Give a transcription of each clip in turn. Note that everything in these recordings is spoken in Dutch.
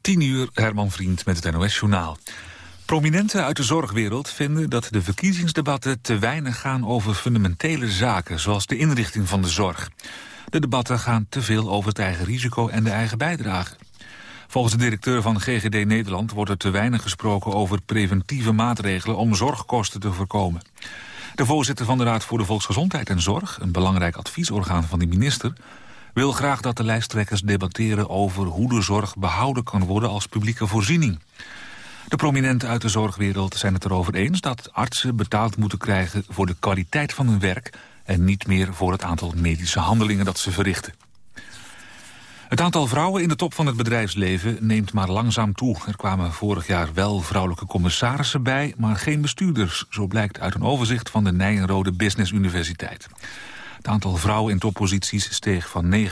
10 uur, Herman Vriend met het NOS-journaal. Prominenten uit de zorgwereld vinden dat de verkiezingsdebatten te weinig gaan over fundamentele zaken, zoals de inrichting van de zorg. De debatten gaan te veel over het eigen risico en de eigen bijdrage. Volgens de directeur van GGD Nederland wordt er te weinig gesproken over preventieve maatregelen om zorgkosten te voorkomen. De voorzitter van de Raad voor de Volksgezondheid en Zorg, een belangrijk adviesorgaan van de minister, wil graag dat de lijsttrekkers debatteren over hoe de zorg behouden kan worden als publieke voorziening. De prominenten uit de zorgwereld zijn het erover eens dat artsen betaald moeten krijgen voor de kwaliteit van hun werk en niet meer voor het aantal medische handelingen dat ze verrichten. Het aantal vrouwen in de top van het bedrijfsleven neemt maar langzaam toe. Er kwamen vorig jaar wel vrouwelijke commissarissen bij, maar geen bestuurders. Zo blijkt uit een overzicht van de Nijenrode Business Universiteit. Het aantal vrouwen in topposities steeg van 9,1%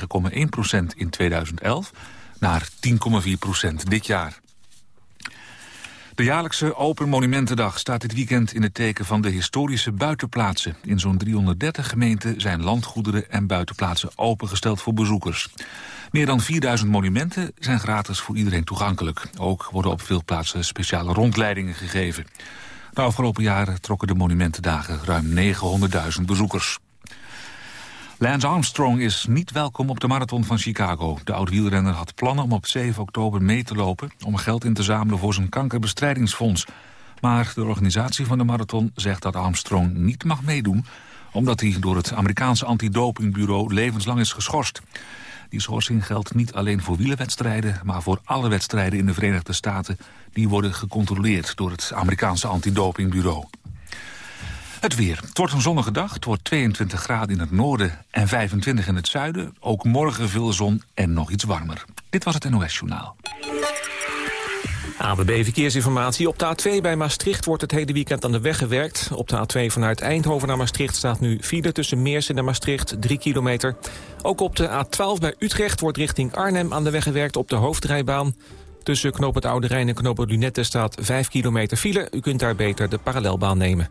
in 2011 naar 10,4% dit jaar. De jaarlijkse Open Monumentendag staat dit weekend in het teken van de historische buitenplaatsen. In zo'n 330 gemeenten zijn landgoederen en buitenplaatsen opengesteld voor bezoekers. Meer dan 4000 monumenten zijn gratis voor iedereen toegankelijk. Ook worden op veel plaatsen speciale rondleidingen gegeven. De afgelopen jaren trokken de monumentendagen ruim 900.000 bezoekers. Lance Armstrong is niet welkom op de marathon van Chicago. De oud-wielrenner had plannen om op 7 oktober mee te lopen... om geld in te zamelen voor zijn kankerbestrijdingsfonds. Maar de organisatie van de marathon zegt dat Armstrong niet mag meedoen... omdat hij door het Amerikaanse antidopingbureau levenslang is geschorst. Die schorsing geldt niet alleen voor wielerwedstrijden... maar voor alle wedstrijden in de Verenigde Staten... die worden gecontroleerd door het Amerikaanse antidopingbureau. Het weer. Het wordt een zonnige dag. Het wordt 22 graden in het noorden en 25 in het zuiden. Ook morgen veel zon en nog iets warmer. Dit was het NOS Journaal. ABB Verkeersinformatie. Op de A2 bij Maastricht wordt het hele weekend aan de weg gewerkt. Op de A2 vanuit Eindhoven naar Maastricht staat nu file tussen Meersen en Maastricht, 3 kilometer. Ook op de A12 bij Utrecht wordt richting Arnhem aan de weg gewerkt op de hoofdrijbaan. Tussen Knoop het Oude Rijn en Knoop het staat 5 kilometer file. U kunt daar beter de parallelbaan nemen.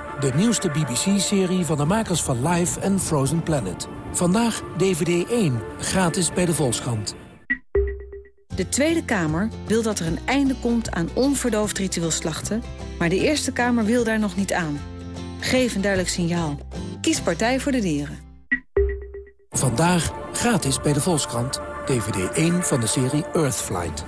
De nieuwste BBC-serie van de makers van Life en Frozen Planet. Vandaag DVD 1, gratis bij de Volkskrant. De Tweede Kamer wil dat er een einde komt aan onverdoofd ritueel slachten... maar de Eerste Kamer wil daar nog niet aan. Geef een duidelijk signaal. Kies Partij voor de Dieren. Vandaag gratis bij de Volkskrant. DVD 1 van de serie Earthflight.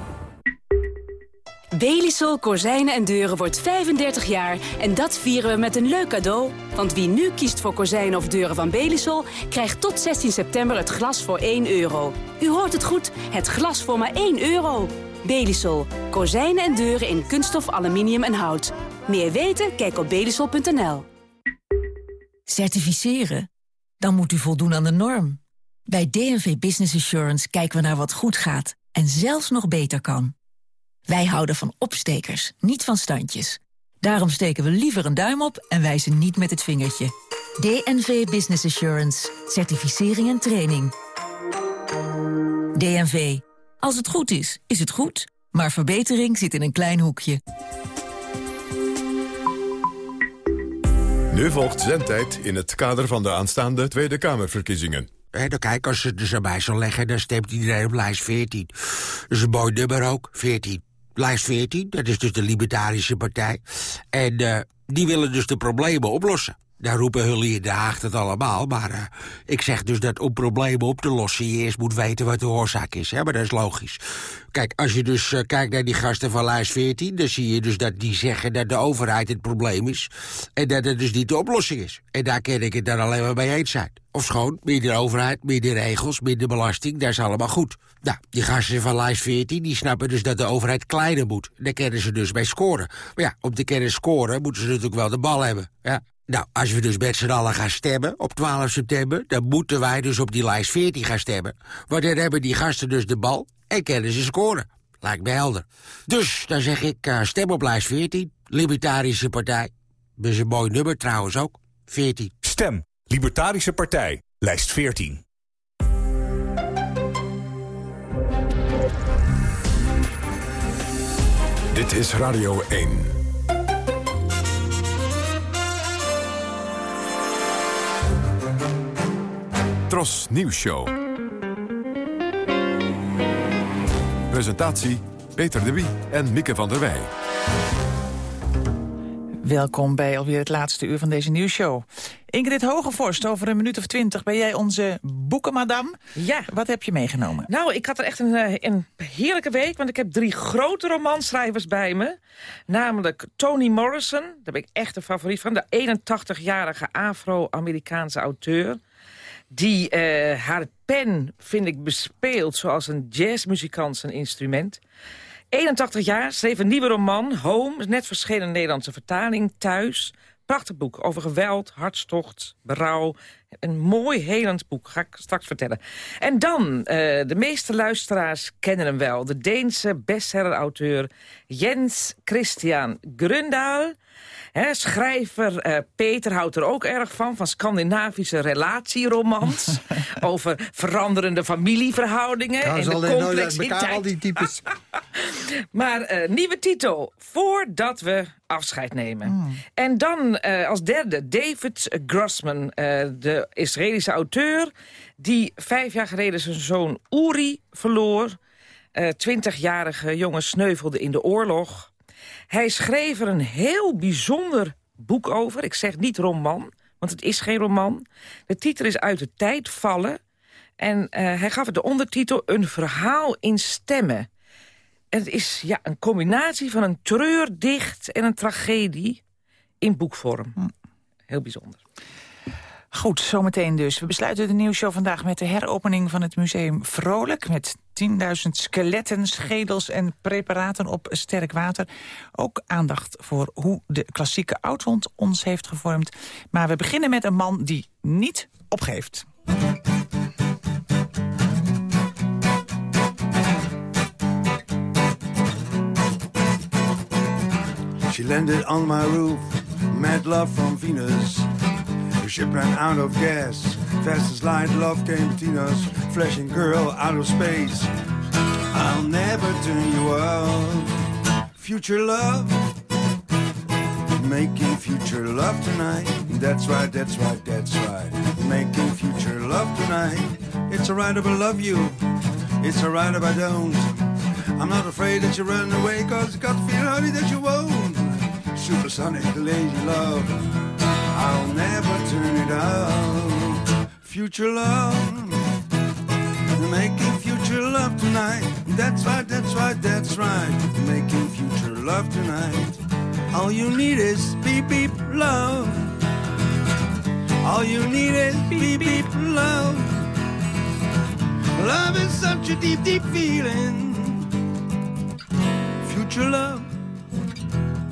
Belisol Kozijnen en Deuren wordt 35 jaar en dat vieren we met een leuk cadeau. Want wie nu kiest voor kozijnen of deuren van Belisol... krijgt tot 16 september het glas voor 1 euro. U hoort het goed, het glas voor maar 1 euro. Belisol. Kozijnen en deuren in kunststof, aluminium en hout. Meer weten? Kijk op belisol.nl. Certificeren? Dan moet u voldoen aan de norm. Bij DNV Business Assurance kijken we naar wat goed gaat... en zelfs nog beter kan. Wij houden van opstekers, niet van standjes. Daarom steken we liever een duim op en wijzen niet met het vingertje. DNV Business Assurance. Certificering en training. DNV. Als het goed is, is het goed. Maar verbetering zit in een klein hoekje. Nu volgt zendtijd in het kader van de aanstaande Tweede Kamerverkiezingen. He, dan kijk, als ze er zo bij zal leggen, dan stemt iedereen op lijst 14. Dat is een mooi nummer ook, 14 lijst 14, dat is dus de Libertarische Partij. En uh, die willen dus de problemen oplossen. Daar roepen in de Haag het allemaal, maar uh, ik zeg dus dat om problemen op te lossen... je eerst moet weten wat de oorzaak is, hè? maar dat is logisch. Kijk, als je dus uh, kijkt naar die gasten van lijst 14... dan zie je dus dat die zeggen dat de overheid het probleem is... en dat het dus niet de oplossing is. En daar kan ik het dan alleen maar mee eens zijn. Of schoon, minder overheid, minder regels, minder belasting, dat is allemaal goed. Nou, die gasten van lijst 14, die snappen dus dat de overheid kleiner moet. Daar kennen ze dus bij scoren. Maar ja, om te kunnen scoren moeten ze natuurlijk wel de bal hebben. Ja. Nou, als we dus met z'n allen gaan stemmen op 12 september... dan moeten wij dus op die lijst 14 gaan stemmen. Want hebben die gasten dus de bal en kunnen ze scoren. Lijkt me helder. Dus dan zeg ik uh, stem op lijst 14, Libertarische Partij. Dat is een mooi nummer trouwens ook, 14. Stem, Libertarische Partij, lijst 14. Dit is Radio 1. Tros Nieuws Show. Presentatie Peter de Wie en Mieke van der Wij. Welkom bij alweer het laatste uur van deze nieuwsshow. Ingrid Hogevorst, over een minuut of twintig ben jij onze boekenmadam. Ja. Wat heb je meegenomen? Nou, ik had er echt een, eh, een heerlijke week, want ik heb drie grote romanschrijvers bij me. Namelijk Toni Morrison, daar ben ik echt een favoriet van. De 81-jarige Afro-Amerikaanse auteur die uh, haar pen, vind ik, bespeelt zoals een jazzmuzikant zijn instrument. 81 jaar, schreef een nieuwe roman, Home, net verschenen Nederlandse vertaling, Thuis. Prachtig boek over geweld, hartstocht, berouw. Een mooi, helend boek, ga ik straks vertellen. En dan, uh, de meeste luisteraars kennen hem wel. De Deense bestseller-auteur Jens Christian Grundahl schrijver uh, Peter houdt er ook erg van, van Scandinavische relatieromans. over veranderende familieverhoudingen en de complexiteit. al die types. maar uh, nieuwe titel, Voordat we afscheid nemen. Mm. En dan uh, als derde David Grossman, de Israëlische auteur... die vijf jaar geleden zijn zoon Uri verloor. Twintigjarige jongen sneuvelde in de oorlog... Hij schreef er een heel bijzonder boek over. Ik zeg niet roman, want het is geen roman. De titel is Uit de tijd vallen. En uh, hij gaf het de ondertitel Een verhaal in stemmen. het is ja, een combinatie van een treurdicht en een tragedie in boekvorm. Hm. Heel bijzonder. Goed, zometeen dus. We besluiten de nieuwsshow vandaag met de heropening van het museum Vrolijk... met 10.000 skeletten, schedels en preparaten op sterk water. Ook aandacht voor hoe de klassieke oudhond ons heeft gevormd. Maar we beginnen met een man die niet opgeeft. She landed on my roof, mad love from Venus... Ship ran out of gas. Fast as light, love came between us. Flashing girl out of space. I'll never turn you off. Future love. Making future love tonight. That's right, that's right, that's right. Making future love tonight. It's alright if I love you. It's alright if I don't. I'm not afraid that you run away, cause I got to feel, honey, that you won't. Supersonic, lazy love. I'll never turn it out. Future love, making future love tonight. That's right, that's right, that's right. Making future love tonight. All you need is beep beep love. All you need is beep beep love. Love is such a deep, deep feeling. Future love,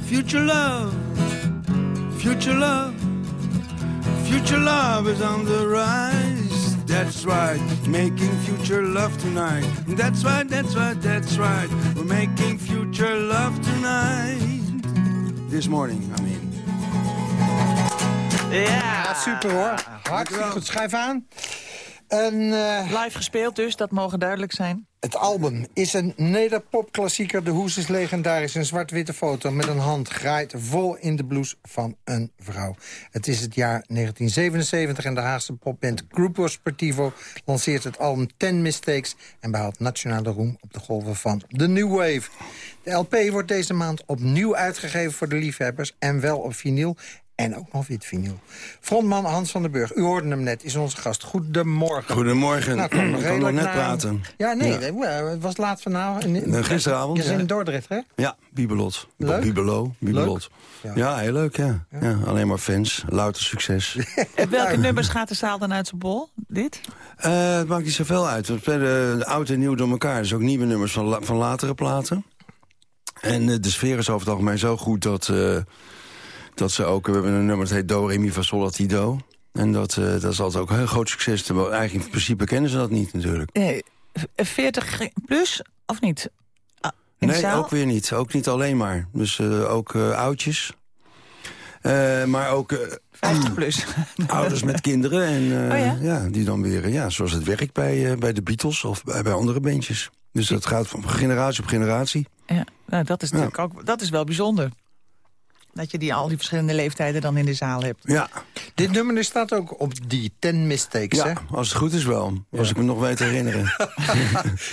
future love, future love. Future love is on the rise. That's right, making future love tonight. That's right, that's right, that's right. We're making future love tonight. This morning, I mean. Ja, super hoor. Hartstikke goed. Schrijf aan. Een, uh, Live gespeeld dus, dat mogen duidelijk zijn. Het album is een nederpopklassieker. De hoes is legendarisch. Een zwart-witte foto met een hand graait vol in de blouse van een vrouw. Het is het jaar 1977 en de Haagse popband Grupo Sportivo... lanceert het album Ten Mistakes... en behaalt nationale roem op de golven van The New Wave. De LP wordt deze maand opnieuw uitgegeven voor de liefhebbers... en wel op vinyl en ook nog wit vinyl. Frontman Hans van den Burg, u hoorde hem net, is onze gast. Goedemorgen. Goedemorgen. Nou, kan nog, nog net praten. Ja, nee, het was laat vanavond. gisteravond. Je is in Dordrecht, hè? Ja, Bibelot. Leuk? Bibelo, Bibelot. Ja. ja. heel leuk, ja. ja. Alleen maar fans, louter succes. Welke nummers gaat de zaal dan uit zijn bol, dit? Uh, het maakt niet zoveel uit. We spelen oud en nieuw door elkaar. Dus ook nieuwe nummers van, van latere platen. En uh, de sfeer is over het algemeen zo goed dat... Dat ze ook, we hebben een nummer dat heet Do, Re, Mi, Fa, Sol, La, Ti, Do. En dat, eh, dat is altijd ook een heel groot succes. Terwijl eigenlijk in principe kennen ze dat niet natuurlijk. Nee, 40 plus of niet? Ah, nee, zaal? ook weer niet. Ook niet alleen maar. Dus eh, ook eh, oudjes. Eh, maar ook... 50 plus. Ouders met kinderen. En eh, Oh ja? ja? die dan weer, eh, ja, zoals het werkt bij, eh, bij de Beatles of bij, bij andere bandjes. Dus dat gaat van generatie op generatie. Ja, nou, dat is natuurlijk ook dat is wel bijzonder. Dat je die, al die verschillende leeftijden dan in de zaal hebt. Ja. Dit nummer er staat ook op die Ten Mistakes, Ja, hè? als het goed is wel. Als ik me nog weet te herinneren.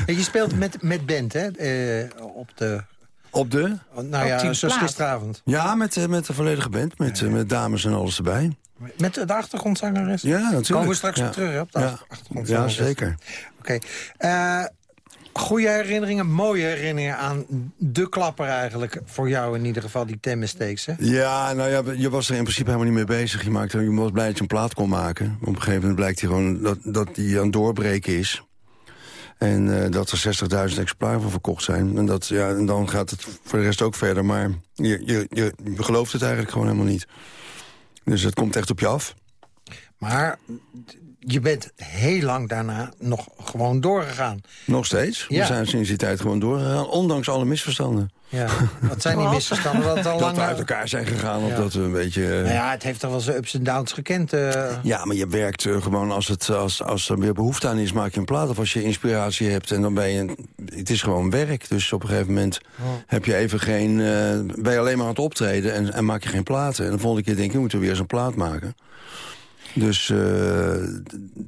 En je speelt met, met band, hè? eh, op de... Op de? Nou ja, zoals plaat. gisteravond. Ja, met, eh, met de volledige band. Met, eh, met dames en alles erbij. Met de achtergrondzangeres? Ja, natuurlijk. Komen we straks Ja. op terug, hè, op de achtergrondzangeres. Ja, zeker. Oké. Eh, goede herinneringen, mooie herinneringen aan de klapper eigenlijk. Voor jou in ieder geval, die Ten Mistakes, hè? Ja, nou ja, je was er in principe helemaal niet mee bezig. Je, maakte, je was blij dat je een plaat kon maken. Op een gegeven moment blijkt hij gewoon dat, dat die aan het doorbreken is. En eh, dat er 60.000 exemplaren van verkocht zijn. En, dat, ja, en dan gaat het voor de rest ook verder. Maar je, je, je gelooft het eigenlijk gewoon helemaal niet. Dus het komt echt op je af. Maar je bent heel lang daarna nog gewoon doorgegaan. Nog steeds. Ja. We zijn sinds die tijd gewoon doorgegaan. Ondanks alle misverstanden. Ja, wat zijn die misverstanden? Dat, al Dat lang we uit elkaar zijn gegaan. Of Ja. dat we een beetje... eh, Nou ja, het heeft toch wel zijn ups en downs gekend. eh. Ja, maar je werkt eh, gewoon als, het, als, als er weer behoefte aan is, maak je een plaat. Of als je inspiratie hebt en dan ben je... Het is gewoon werk, dus op een gegeven moment heb je even geen... eh, ben je alleen maar aan het optreden en, en maak je geen platen. En de volgende keer denk je, moeten we weer eens een plaat maken. Dus eh,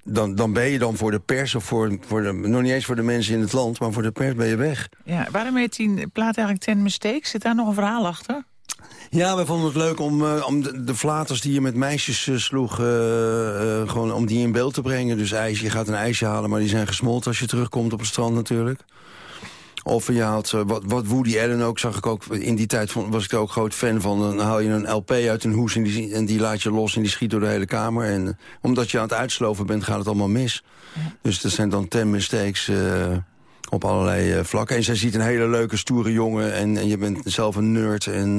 dan, dan ben je dan voor de pers of voor, voor de, nog niet eens voor de mensen in het land... maar voor de pers ben je weg. Ja, waarom heet die plaat eigenlijk Ten Mistakes? Zit daar nog een verhaal achter? Ja, wij vonden het leuk om, eh, om de, de flaters die je met meisjes eh, sloeg... gewoon om die in beeld te brengen. Dus ijs, je gaat een ijsje halen, maar die zijn gesmolten als je terugkomt op het strand natuurlijk. Of je had, eh, wat, wat Woody Allen ook, zag ik ook... In die tijd was ik er ook groot fan van. Dan haal je een LP uit een hoes en die, en die laat je los... en die schiet door de hele kamer. En eh, omdat je aan het uitsloven bent, gaat het allemaal mis. Dus dat zijn dan ten mistakes... eh, op allerlei eh, vlakken. En zij ziet een hele leuke, stoere jongen. En, en je bent zelf een nerd. En,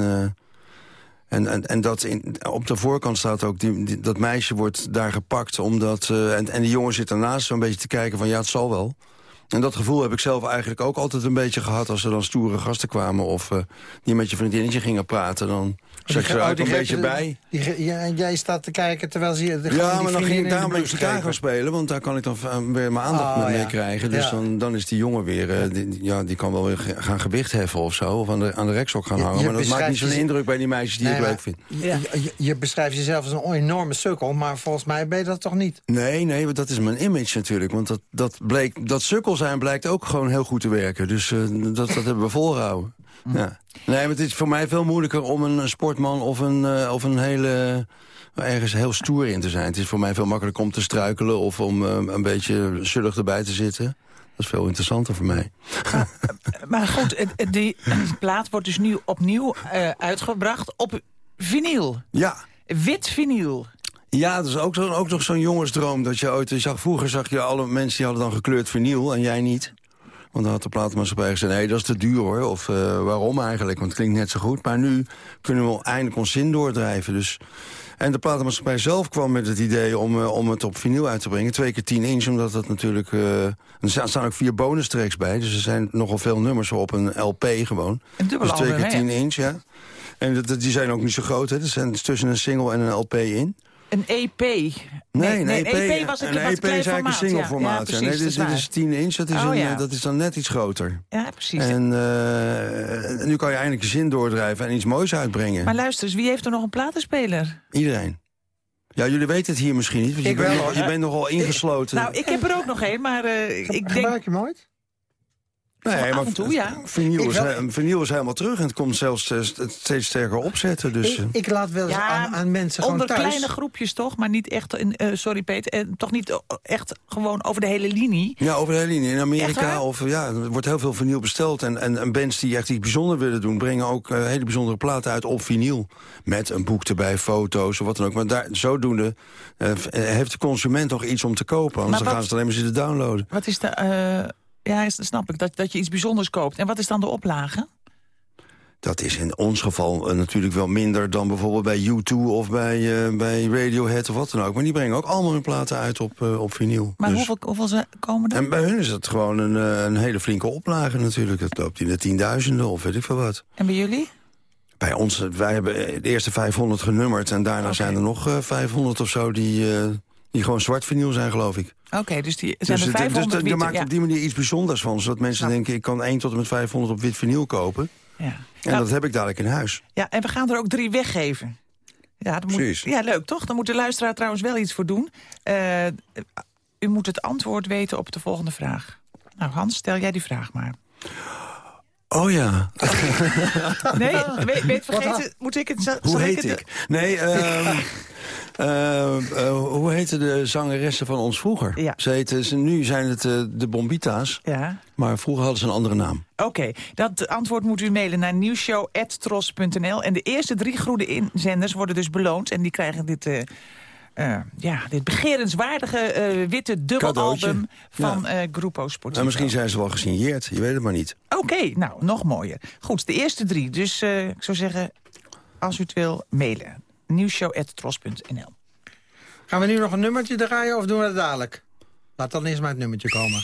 en, en, en dat in, op de voorkant staat ook... Die, die- dat meisje wordt daar gepakt. Omdat, en, en die jongen zit ernaast zo'n beetje te kijken van... ja, het zal wel. En dat gevoel heb ik zelf eigenlijk ook altijd een beetje gehad... als er dan stoere gasten kwamen of eh, die met je vriendinnetje gingen praten. Dan zat je er Oh, ook een beetje bij. die gre- ja, en jij staat te kijken terwijl ze... gewoon Ja, maar dan vriendin ging ik de blues even gitaar gaan spelen... want daar kan ik dan eh, weer mijn aandacht Oh, mee ja. krijgen. Dus Ja. dan, dan is die jongen weer... eh, die, ja, die kan wel weer gaan gewicht heffen of zo. Of aan de, aan de rekstok gaan hangen. je maar dat maakt niet zo'n je- indruk bij die meisjes die Nee, ik leuk vind. Je, je, je beschrijft jezelf als een enorme sukkel, maar volgens mij ben je dat toch niet? Nee, nee, want dat is mijn image natuurlijk. Want dat, dat, bleek, dat sukkel zijn blijkt ook gewoon heel goed te werken. Dus eh, dat, dat hebben we volgehouden. Ja. Nee, maar het is voor mij veel moeilijker om een, een sportman of een, eh, of een hele... ergens heel stoer in te zijn. Het is voor mij veel makkelijker om te struikelen... of om eh, een beetje zullig erbij te zitten. Dat is veel interessanter voor mij. Maar goed, die plaat wordt dus nu opnieuw eh, uitgebracht op vinyl. Ja. Wit vinyl. Ja, dat is ook, zo, ook nog zo'n jongensdroom. Dat je ooit zag, vroeger zag je alle mensen die hadden dan gekleurd vinyl en jij niet. Want dan had de platenmaatschappij gezegd, nee, dat is te duur hoor. Of eh, waarom eigenlijk, want het klinkt net zo goed. Maar nu kunnen we eindelijk ons zin doordrijven. Dus. En de platenmaatschappij zelf kwam met het idee om, eh, om het op vinyl uit te brengen. Twee keer 10 inch, omdat dat natuurlijk... eh, er staan ook vier bonus tracks bij. Dus er zijn nogal veel nummers op een LP gewoon. Een dubbel dus twee keer hè? 10 inch, ja. En dat- die zijn ook niet zo groot, hè. Er zijn tussen een single en een LP in. Een EP. Nee, een EP, EP was het een wat EP is eigenlijk een single formaat. Ja, Ja, nee, precies, dit, is is 10 inch, dat is, Oh, een, ja. eh, dat is dan net iets groter. Ja, precies. En eh, nu kan je eindelijk je zin doordrijven en iets moois uitbrengen. Maar luister eens, wie heeft er nog een platenspeler? Iedereen. Ja, jullie weten het hier misschien niet, want je, nogal, bent nogal ingesloten. Nou, ik heb er ook nog één, maar eh, ik denk... Gebruik je hem ooit? Nee, af en toe, ja. Vinyl is, wel- vinyl is helemaal terug en het komt zelfs eh, st- steeds sterker opzetten. Dus, Ik, ik laat wel eens Ja, aan, aan mensen gewoon Onder thuis... kleine groepjes toch, maar niet echt... In, eh, sorry Peter, eh, toch niet eh, echt gewoon over de hele linie. Ja, over de hele linie. In Amerika of, ja, er wordt heel veel vinyl besteld. En, en, en bands die echt iets bijzonders willen doen... brengen ook eh, hele bijzondere platen uit op vinyl. Met een boek erbij, foto's of wat dan ook. Maar daar, zodoende eh, eh, heeft de consument nog iets om te kopen. Anders Maar dan wat- gaan ze het alleen maar zitten downloaden. Wat is de... ja, snap ik, dat, dat je iets bijzonders koopt. En wat is dan de oplage? Dat is in ons geval eh, natuurlijk wel minder dan bijvoorbeeld bij U2 of bij, eh, bij Radiohead of wat dan ook. Maar die brengen ook allemaal hun platen uit op, uh, op vinyl. Maar dus... hoeveel, hoeveel ze komen er? En bij hun is dat gewoon een, een hele flinke oplage natuurlijk. Het loopt in de tienduizenden of weet ik veel wat. En bij jullie? Bij ons, wij hebben de eerste 500 genummerd en daarna zijn er nog 500 of zo die, die gewoon zwart vinyl zijn, geloof ik. Oké, dus die zijn dus, er 500 dus, je maakt op die manier iets bijzonders van. Zodat mensen denken, ik kan 1 tot en met 500 op wit vinyl kopen. Ja. En nou, dat heb ik dadelijk in huis. Ja, en we gaan er ook drie weggeven. Ja, dat moet, ja, leuk toch? Dan moet de luisteraar trouwens wel iets voor doen. Uh, u moet het antwoord weten op de volgende vraag. Nou, Hans, stel jij die vraag maar. Oh ja. nee, weet, weet vergeten, moet ik het... Hoe heet ik? Nee, um, Uh, uh, hoe heette de zangeressen van ons vroeger? Ja. Ze heten, ze, nu zijn het uh, de Bombita's, ja. maar vroeger hadden ze een andere naam. Oké, dat antwoord moet u mailen naar nieuwshow.tros.nl. En de eerste drie groene inzenders worden dus beloond. En die krijgen dit... ja, dit begerenswaardige witte dubbelalbum van ja. Grupo Sportivo. En misschien zijn ze wel gesigneerd, je weet het maar niet. Oké, nou, nog mooier. Goed, de eerste drie. Dus ik zou zeggen, als u het wil, mailen nieuwshow.tros.nl. Gaan we nu nog een nummertje draaien of doen we het dadelijk? Laat dan eerst maar het nummertje komen.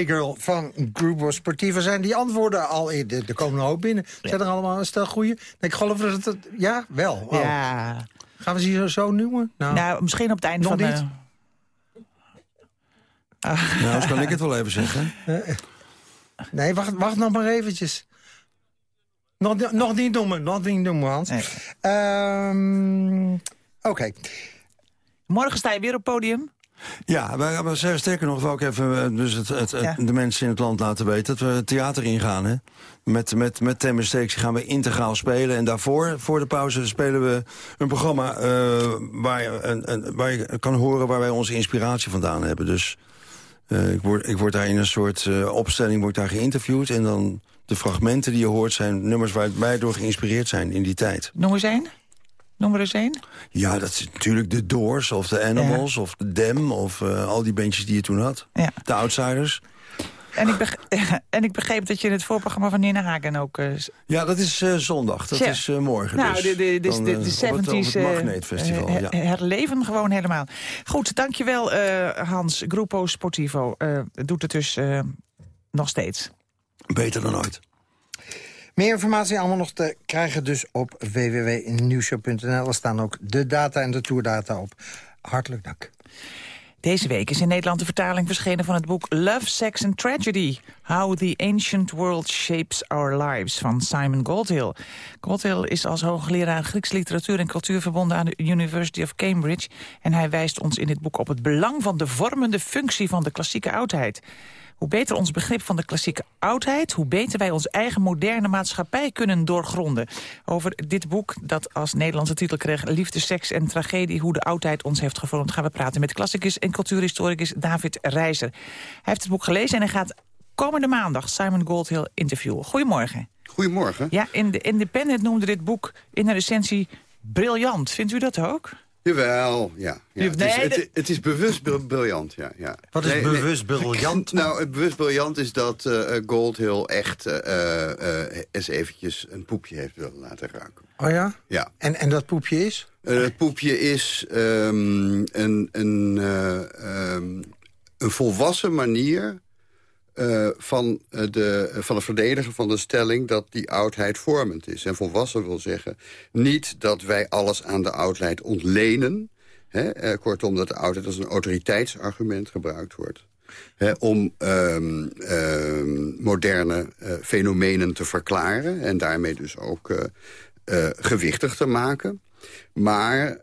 Hey Girl van Grupo Sportivo. Zijn die antwoorden al in? Er komen er ook binnen. Zijn er allemaal een stel goede? Ik geloof dat het... Ja, wel. Oh. Ja. Gaan we ze zo, zo noemen? Nou, nou, misschien op het einde van niet. de... Uh. Nou, kan ik het wel even zeggen. nee, wacht, wacht nog maar eventjes. Nog, nog niet noemen, nog niet noemen, Hans. Nee. Um, Oké. Morgen sta je weer op podium. Ja, wij, wij zeggen sterker nog, wil ik even eh, dus het, het, de mensen in het land laten weten... dat we het theater ingaan, hè. Met, met, met Tem gaan we integraal spelen. En daarvoor, voor de pauze, spelen we een programma... Uh, waar, je, een, een, waar je kan horen waar wij onze inspiratie vandaan hebben. Dus uh, ik, word, ik word daar in een soort uh, opstelling word daar geïnterviewd... en dan de fragmenten die je hoort zijn nummers waar wij door geïnspireerd zijn in die tijd. Noem eens één. Noem er eens één. Ja, dat is natuurlijk de Doors of de Animals of de Dem... of uh, al die bandjes die je toen had. Ja. De Outsiders. En ik, beg en ik begreep dat je het voorprogramma van Nina Hagen ook... Uh, ja, dat is uh, zondag. Dat is uh, morgen nou, dus. de, de, Dan, de, de 70s... Op het, op het Magneetfestival, ja. Herleven gewoon helemaal. Goed, dankjewel Hans. Gruppo Sportivo doet het dus nog steeds. Beter dan ooit. Meer informatie allemaal nog te krijgen dus op www.nieuwshow.nl. Er staan ook de data en de tourdata op. Hartelijk dank. Deze week is in Nederland de vertaling verschenen van het boek Love, Sex and Tragedy. How the Ancient World Shapes Our Lives van Simon Goldhill. Goldhill is als hoogleraar Grieks literatuur en cultuur verbonden aan de University of Cambridge. En hij wijst ons in dit boek op het belang van de vormende functie van de klassieke oudheid. Hoe beter ons begrip van de klassieke oudheid... hoe beter wij onze eigen moderne maatschappij kunnen doorgronden. Over dit boek, dat als Nederlandse titel kreeg... Liefde, seks en tragedie, hoe de oudheid ons heeft gevormd... gaan we praten met klassicus en cultuurhistoricus David Reizer. Hij heeft het boek gelezen en hij gaat komende maandag... Simon Goldhill interviewen. Goedemorgen. Goedemorgen. Ja, in de Independent noemde dit boek in een recensie briljant. Vindt u dat ook? Jawel, ja. ja. Nee, het, is, het, het is bewust br- briljant, ja. ja. Wat is bewust briljant? Nou, het bewust briljant is dat eh Goldhill echt eh, eh, eens eventjes een poepje heeft willen laten ruiken. Oh ja? Ja. En, en dat poepje is? Eh, het poepje is ehm, een, een, eh, ehm, een volwassen manier eh, van, eh, de, van het verdedigen van de stelling... dat die oudheid vormend is. En volwassen wil zeggen niet dat wij alles aan de oudheid ontlenen... Hè, eh, kortom, dat de oudheid als een autoriteitsargument gebruikt wordt. Hè, om ehm, ehm, moderne fenomenen te verklaren... en daarmee dus ook gewichtig te maken. Maar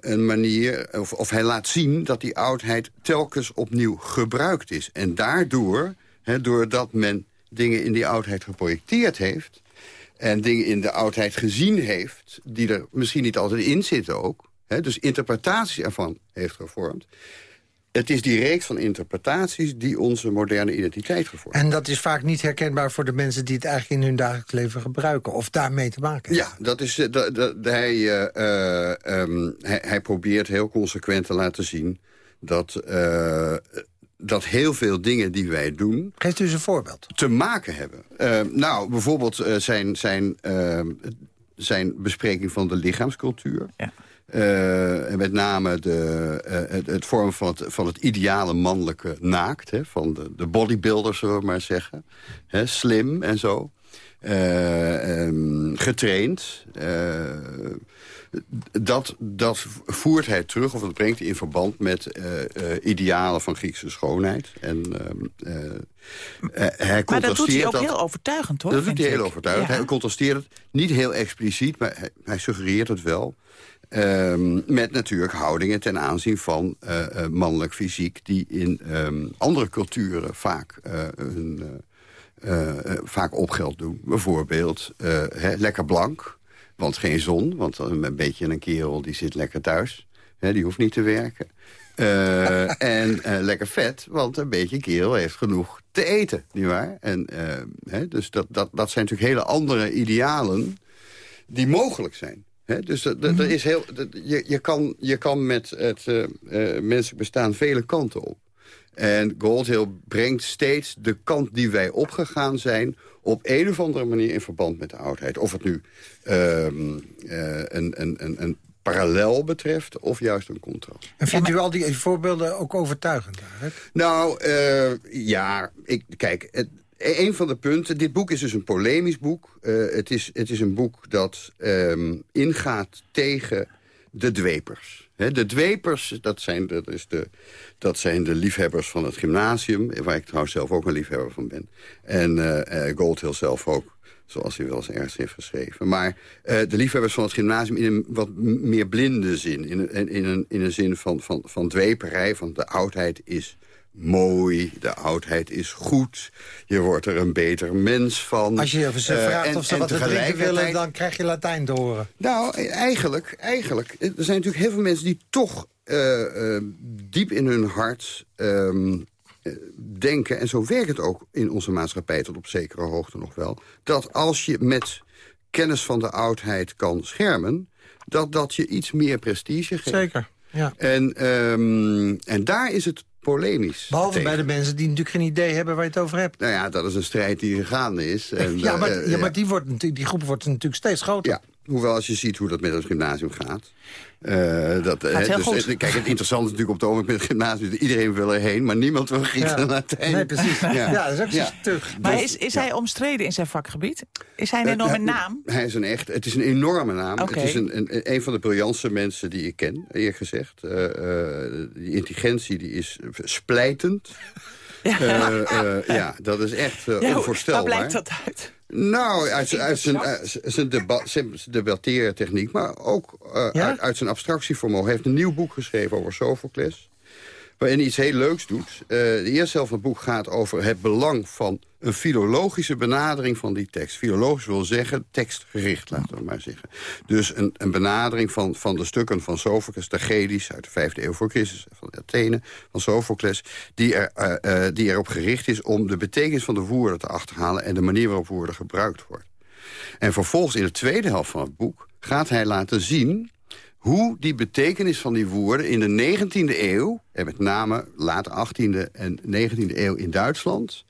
een manier, of, of hij laat zien dat die oudheid telkens opnieuw gebruikt is. En daardoor, hè, doordat men dingen in die oudheid geprojecteerd heeft... en dingen in de oudheid gezien heeft, die er misschien niet altijd in zitten ook... Hè, dus interpretaties ervan heeft gevormd... Het is die reeks van interpretaties die onze moderne identiteit gevormd. En dat is vaak niet herkenbaar voor de mensen die het eigenlijk in hun dagelijks leven gebruiken. Of daarmee te maken hebben. Ja, dat is, eh, dat, dat, hij, eh, eh, ehm, hij, hij probeert heel consequent te laten zien... dat, dat heel veel dingen die wij doen... Geeft u eens een voorbeeld. te maken hebben. Eh, nou, bijvoorbeeld eh, zijn, zijn, eh, zijn bespreking van de lichaamscultuur. Eh, en met name de, eh, het, het vorm van het, van het ideale mannelijke naakt. Hè, van de, de bodybuilders, zullen we maar zeggen. Hè, slim en zo. Eh, ehm, getraind. Eh, dat, dat voert hij terug, of dat brengt hij in verband met eh, idealen van Griekse schoonheid. En ehm, eh, eh, hij Maar dat doet hij ook dat- heel overtuigend, hoor. dat doet hij heel ik. overtuigend. Ja. Hij contrasteert het niet heel expliciet, maar hij, hij suggereert het wel. Ehm, met natuurlijk houdingen ten aanzien van mannelijk fysiek... die in andere culturen vaak, hun, vaak opgeld doen. Bijvoorbeeld eh, hè, lekker blank, want geen zon. Want een beetje een kerel die zit lekker thuis. Hè, die hoeft niet te werken. Eh, en eh, lekker vet, want een beetje kerel heeft genoeg te eten, nietwaar? En, eh, hè, dus dat, dat, dat zijn natuurlijk hele andere idealen die mogelijk zijn. Hè? Dus dat, dat- dat is heel, je, je, kan, je kan met het eh, eh, menselijk bestaan vele kanten op. En Goldhill brengt steeds de kant die wij opgegaan zijn... op een of andere manier in verband met de oudheid. Of het nu ehm, eh, een, een, een, een parallel betreft of juist een contrast. En vindt u al die voorbeelden ook overtuigend? Eigenlijk? Nou, eh, ja, ik, kijk, het, een van de punten... Dit boek is dus een polemisch boek. Eh, het, is, het is een boek dat ehm, ingaat tegen de dwepers. De dwepers, dat zijn, dat, is de, dat zijn de liefhebbers van het gymnasium... waar ik trouwens zelf ook een liefhebber van ben. En eh eh, Goldhill zelf ook zoals hij wel eens ergens heeft geschreven. Maar eh, de liefhebbers van het gymnasium in een wat meer blinde zin. In een, in een, in een zin van, van, van dweperij, van de oudheid is mooi, de oudheid is goed. Je wordt er een beter mens van. Als je ze Eh, vraagt of ze en wat te drinken willen, dan krijg je Latijn te horen. nou, e- eigenlijk, eigenlijk. Er zijn natuurlijk heel veel mensen die toch eh, eh, diep in hun hart ehm, eh, denken... en zo werkt het ook in onze maatschappij tot op zekere hoogte nog wel... dat als je met kennis van de oudheid kan schermen... dat dat je iets meer prestige geeft. Zeker, ja. En, ehm, en daar is het polemisch. Behalve tegen. bij de mensen die natuurlijk geen idee hebben waar je het over hebt. Nou ja, dat is een strijd die gaande is. En, ja, maar, eh, ja, maar die, wordt, die groep wordt natuurlijk steeds groter. Ja, hoewel als je ziet hoe dat met het gymnasium gaat. eh, dat, eh, heel dus, goed. eh, Kijk, het interessante is natuurlijk op het ogenblik met het gymnasium. Iedereen wil erheen, maar niemand wil Grieks Ja. en Latijn. Nee, precies. Ja, dat is ook zo terug. Maar Dus- is, is hij omstreden in zijn vakgebied? Is hij een enorme naam? Hij is een echt, het is een enorme naam. Oké. Het is een, een, een van de briljantste mensen die ik ken, eerlijk gezegd. Eh, eh, die intelligentie die is splijtend. Ja, Eh, eh, ja dat is echt Ja, hoe- onvoorstelbaar. Waar blijkt dat uit? Nou, uit, zijn- uit zijn, uit zijn, deba zijn debatteertechniek, maar ook eh, Ja? uit, uit zijn abstractievermogen. Hij heeft een nieuw boek geschreven over Sophocles. Waarin hij iets heel leuks doet. Eh, de eerste helft van het boek gaat over het belang van een filologische benadering van die tekst. Filologisch wil zeggen tekstgericht, laten we maar zeggen. Dus een, een benadering van, van de stukken van Sophocles, tragedies uit de vijfde eeuw voor Christus, van Athene, van Sophocles, die, er, eh, eh, die erop gericht is om de betekenis van de woorden te achterhalen en de manier waarop woorden gebruikt worden. En vervolgens in de tweede helft van het boek gaat hij laten zien hoe die betekenis van die woorden in de 19e eeuw... en met name late 18e en 19e eeuw in Duitsland...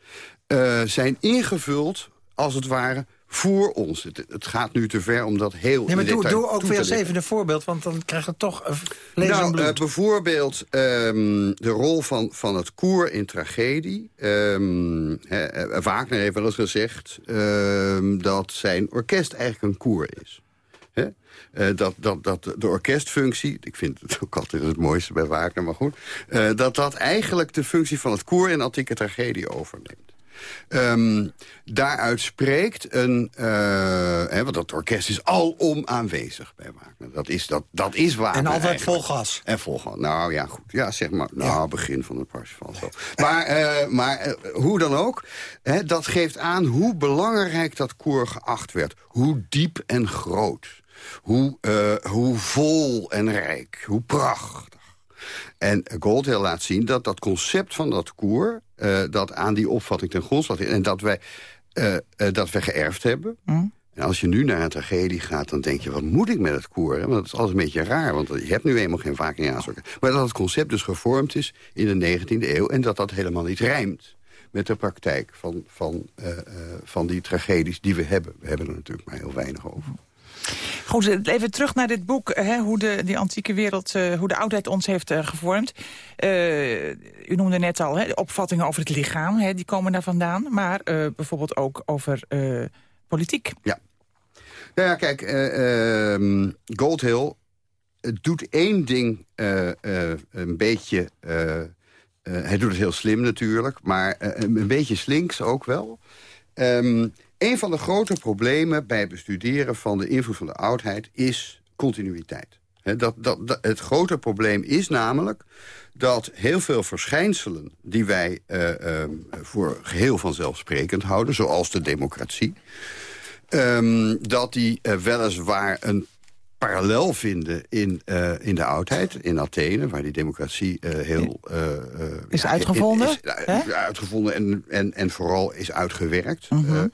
eh, zijn ingevuld, als het ware, voor ons. Het, het gaat nu te ver om dat heel Nee, maar doe, doe ook weer eens even een voorbeeld, want dan krijg je toch een vlees en Nou, bloed. eh, bijvoorbeeld ehm, de rol van, van het koor in tragedie. Ehm, eh, Wagner heeft wel eens gezegd ehm, dat zijn orkest eigenlijk een koor is. Hè? Eh, dat, dat, dat de orkestfunctie, ik vind het ook altijd het mooiste bij Wagner, maar goed... eh, dat dat eigenlijk de functie van het koor in antieke tragedie overneemt. Ehm, daaruit spreekt een... eh, hè, want dat orkest is alom aanwezig bij Wagner. Dat is, dat, dat is Wagner En altijd eigenlijk. vol gas. En vol gas. Nou ja, goed. Ja, zeg maar. Nou, begin van de Parsifal zo. Maar, maar hoe dan ook, hè, dat geeft aan hoe belangrijk dat koor geacht werd. Hoe diep en groot. Hoe, eh, hoe vol en rijk. Hoe prachtig. En Goldhill laat zien dat dat concept van dat koor... eh, dat aan die opvatting ten grondslag ligt... en dat wij, eh, dat wij geërfd hebben... En als je nu naar een tragedie gaat, dan denk je... wat moet ik met het koor? hè? Want dat is altijd een beetje raar, want je hebt nu eenmaal geen orkest. Maar dat het concept dus gevormd is in de 19e eeuw... en dat dat helemaal niet rijmt met de praktijk van, van, van die tragedies die we hebben. We hebben er natuurlijk maar heel weinig over. Goed, even terug naar dit boek. Hè, hoe de, die antieke wereld, eh, hoe de oudheid ons heeft eh, gevormd. Eh, u noemde net al, hè, opvattingen over het lichaam, hè, die komen daar vandaan. Maar eh, bijvoorbeeld ook over eh, politiek. Ja. Nou ja, kijk, eh, ehm, Goldhill doet één ding eh, eh, een beetje... eh, eh, hij doet het heel slim natuurlijk, maar eh, een beetje slinks ook wel. Ehm, een van de grote problemen bij het bestuderen van de invloed van de oudheid is continuïteit. Dat, dat, het grote probleem is namelijk dat heel veel verschijnselen... die wij eh, ehm, voor geheel vanzelfsprekend houden, zoals de democratie... ehm, dat die eh, weliswaar een parallel vinden in, eh, in de oudheid, in Athene... waar die democratie heel... Is ja, uitgevonden, is- uitgevonden en, en, en vooral is uitgewerkt. Mhm.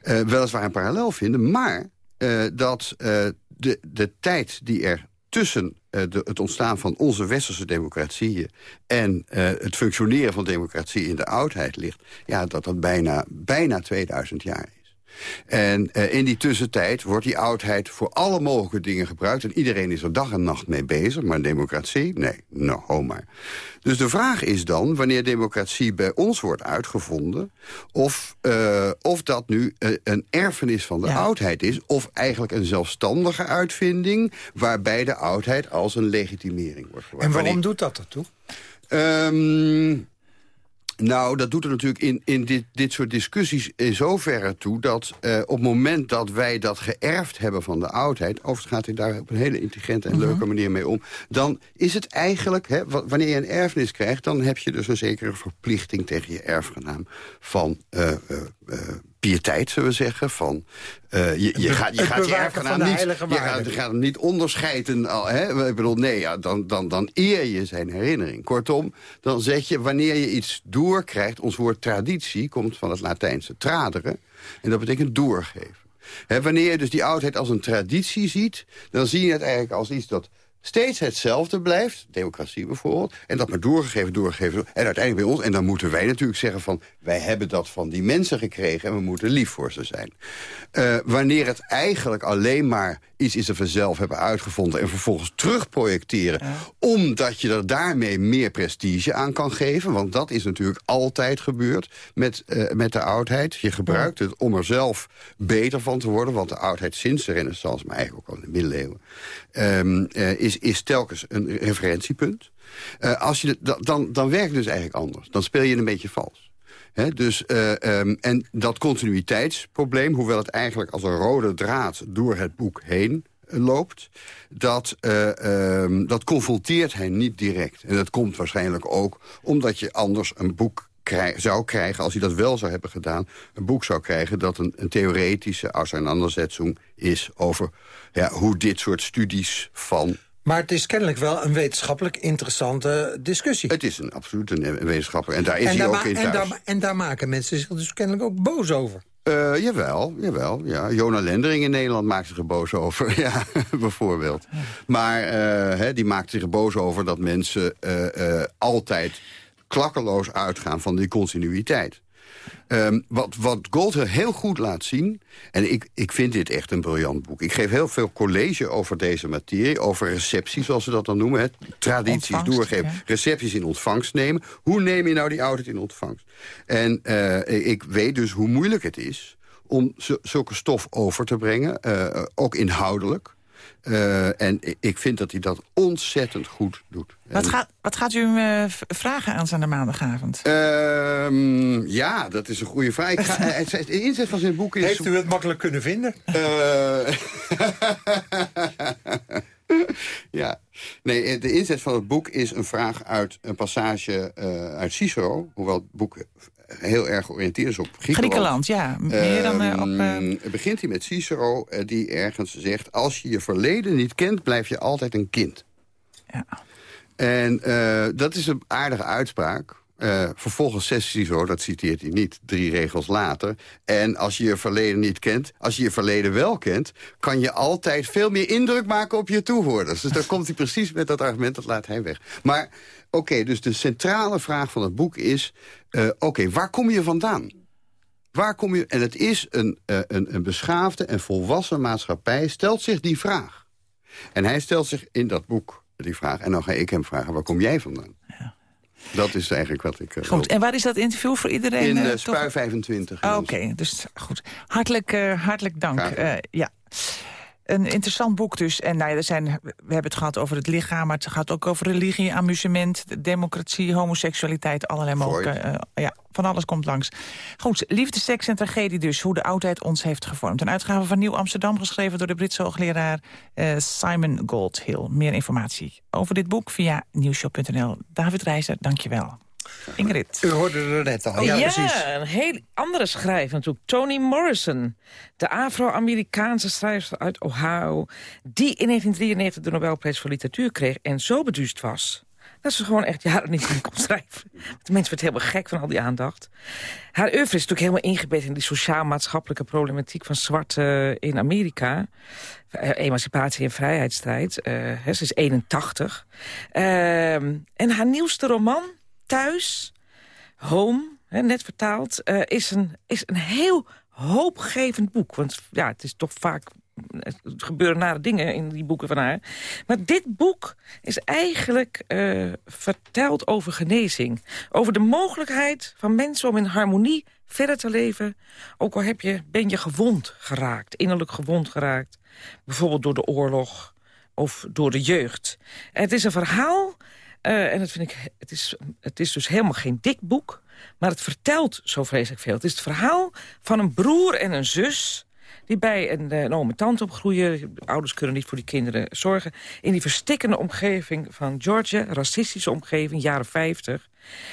Eh, eh, weliswaar een parallel vinden, maar dat de, de tijd die er tussen de, het ontstaan van onze westerse democratieën... en het functioneren van democratie in de oudheid ligt... ja, dat dat bijna, bijna 2000 jaar is. En eh, in die tussentijd wordt die oudheid voor alle mogelijke dingen gebruikt... en iedereen is er dag en nacht mee bezig, maar democratie? Nee, no, ho maar. Dus de vraag is dan, wanneer democratie bij ons wordt uitgevonden... of, eh, of dat nu eh, een erfenis van de oudheid is... of eigenlijk een zelfstandige uitvinding... waarbij de oudheid als een legitimering wordt gebruikt. En waarom Wanneer- doet dat ertoe? Ehm, nou, dat doet er natuurlijk in, in dit, dit soort discussies in zoverre toe... dat eh, op het moment dat wij dat geërfd hebben van de oudheid... overigens gaat hij daar op een hele intelligente en leuke manier mee om... dan is het eigenlijk, hè, wa- wanneer je een erfenis krijgt... dan heb je dus een zekere verplichting tegen je erfgenaam... van eh, eh, pietijd, zullen we zeggen. Van, eh, je, je, gaat, je gaat je erfgenaam niet, je gaat, waarden. je gaat hem niet onderscheiden. Al, hè? Ik bedoel, nee, ja, dan, dan, dan eer je zijn herinnering. Kortom, dan zeg je, wanneer je iets doorkrijgt... ons woord traditie komt van het Latijnse traderen. En dat betekent doorgeven. Wanneer je dus die oudheid als een traditie ziet... dan zie je het eigenlijk als iets dat steeds hetzelfde blijft, democratie bijvoorbeeld... en dat maar doorgegeven, doorgegeven... en uiteindelijk bij ons, en dan moeten wij natuurlijk zeggen van... wij hebben dat van die mensen gekregen en we moeten lief voor ze zijn. Uh, wanneer het eigenlijk alleen maar iets is dat we zelf hebben uitgevonden... en vervolgens terugprojecteren... Ja. omdat je er daarmee meer prestige aan kan geven... want dat is natuurlijk altijd gebeurd met, uh, met de oudheid. Je gebruikt het om er zelf beter van te worden... want de oudheid sinds de renaissance, maar eigenlijk ook al in de middeleeuwen... Um, uh, is, is telkens een referentiepunt. Uh, als je dan, dan werkt het dus eigenlijk anders. Dan speel je een beetje vals. Dus, uh, um, en dat continuïteitsprobleem, hoewel het eigenlijk als een rode draad door het boek heen loopt, dat, um, dat confronteert hij niet direct. En dat komt waarschijnlijk ook omdat je anders een boek zou krijgen, als hij dat wel zou hebben gedaan... een boek zou krijgen dat een, een theoretische auseinandersetzing is... over ja, hoe dit soort studies van maar het is kennelijk wel een wetenschappelijk interessante discussie. Het is een absoluut een wetenschapper. En daar is en hij ook in thuis. En daar, en daar maken mensen zich dus kennelijk ook boos over. Uh, jawel, jawel. Ja. Jona Lendering in Nederland maakt zich er boos over, ja, bijvoorbeeld. Maar uh, hè, die maakt zich er boos over dat mensen uh, altijd klakkeloos uitgaan van die continuïteit. Um, wat, wat Goldher heel goed laat zien... en ik, ik vind dit echt een briljant boek. Ik geef heel veel college over deze materie... over recepties, zoals ze dat dan noemen. Hè. Tradities ontvangst, doorgeven, ja. recepties in ontvangst nemen. Hoe neem je nou die oudheid in ontvangst? En uh, ik weet dus hoe moeilijk het is om zulke stof over te brengen. Uh, ook inhoudelijk. Uh, en ik vind dat hij dat ontzettend goed doet. Wat, gaat, wat gaat u uh, vragen aan zijn maandagavond? Uh, ja, dat is een goede vraag. Ik ga, het, de inzet van zijn boek is... Heeft u het makkelijk kunnen vinden? ja. Nee, de inzet van het boek is een vraag uit een passage uit Cicero. Hoewel het boek heel erg georiënteerd is op Griekenland. Griekenland, ja. Meer dan uh, op... Uh... Begint hij met Cicero, uh, die ergens zegt... als je je verleden niet kent, blijf je altijd een kind. Ja. En dat is een aardige uitspraak. vervolgens zegt Cicero, dat citeert hij niet, drie regels later... en als je je verleden niet kent, als je je verleden wel kent... kan je altijd veel meer indruk maken op je toehoorders. Dus daar komt hij precies met dat argument, dat laat hij weg. Maar Oké, okay, dus de centrale vraag van het boek is... Uh, oké, okay, waar kom je vandaan? Waar kom je... En het is een, uh, een, een beschaafde en volwassen maatschappij... stelt zich die vraag. En hij stelt zich in dat boek die vraag. En dan ga ik hem vragen, waar kom jij vandaan? Ja. Dat is eigenlijk wat ik... Uh, goed, en waar is dat interview voor iedereen? In uh, Spui 25. Oh, Oké, okay, dus goed. Hartelijk, hartelijk dank. ja. Een interessant boek dus. En nou ja, er zijn, we hebben het gehad over het lichaam... maar het gaat ook over religie, amusement, democratie, homoseksualiteit... allerlei mogelijke... Uh, ja, van alles komt langs. Goed, liefde, seks en tragedie dus. Hoe de oudheid ons heeft gevormd. Een uitgave van Nieuw Amsterdam geschreven door de Britse hoogleraar uh, Simon Goldhill. Meer informatie over dit boek via nieuwshop.nl. David Reizer, dank je wel. Ingrid. U hoorde er net al. Ja, ja een heel andere schrijver natuurlijk. Toni Morrison, de Afro-Amerikaanse schrijver uit Ohio... die in 1993 de Nobelprijs voor literatuur kreeg en zo beduust was... dat ze gewoon echt jaren niet meer kon schrijven. De mensen werd helemaal gek van al die aandacht. Haar oeuvre is natuurlijk helemaal ingebed in die sociaal-maatschappelijke problematiek van zwarte in Amerika. Emancipatie en vrijheidsstrijd. Uh, ze is 81. Uh, en haar nieuwste roman thuis, home, hè, net vertaald, uh, is, een, is een heel hoopgevend boek. Want ja, het is toch vaak er gebeuren nare dingen in die boeken van haar. Maar dit boek is eigenlijk uh, verteld over genezing. Over de mogelijkheid van mensen om in harmonie verder te leven. Ook al heb je, ben je gewond geraakt, innerlijk gewond geraakt. Bijvoorbeeld door de oorlog of door de jeugd. Het is een verhaal uh, en dat vind ik, het is, het is dus helemaal geen dik boek. Maar het vertelt zo vreselijk veel. Het is het verhaal van een broer en een zus die bij een, een oom en tante opgroeien. Ouders kunnen niet voor die kinderen zorgen. In die verstikkende omgeving van Georgia, racistische omgeving, jaren 50.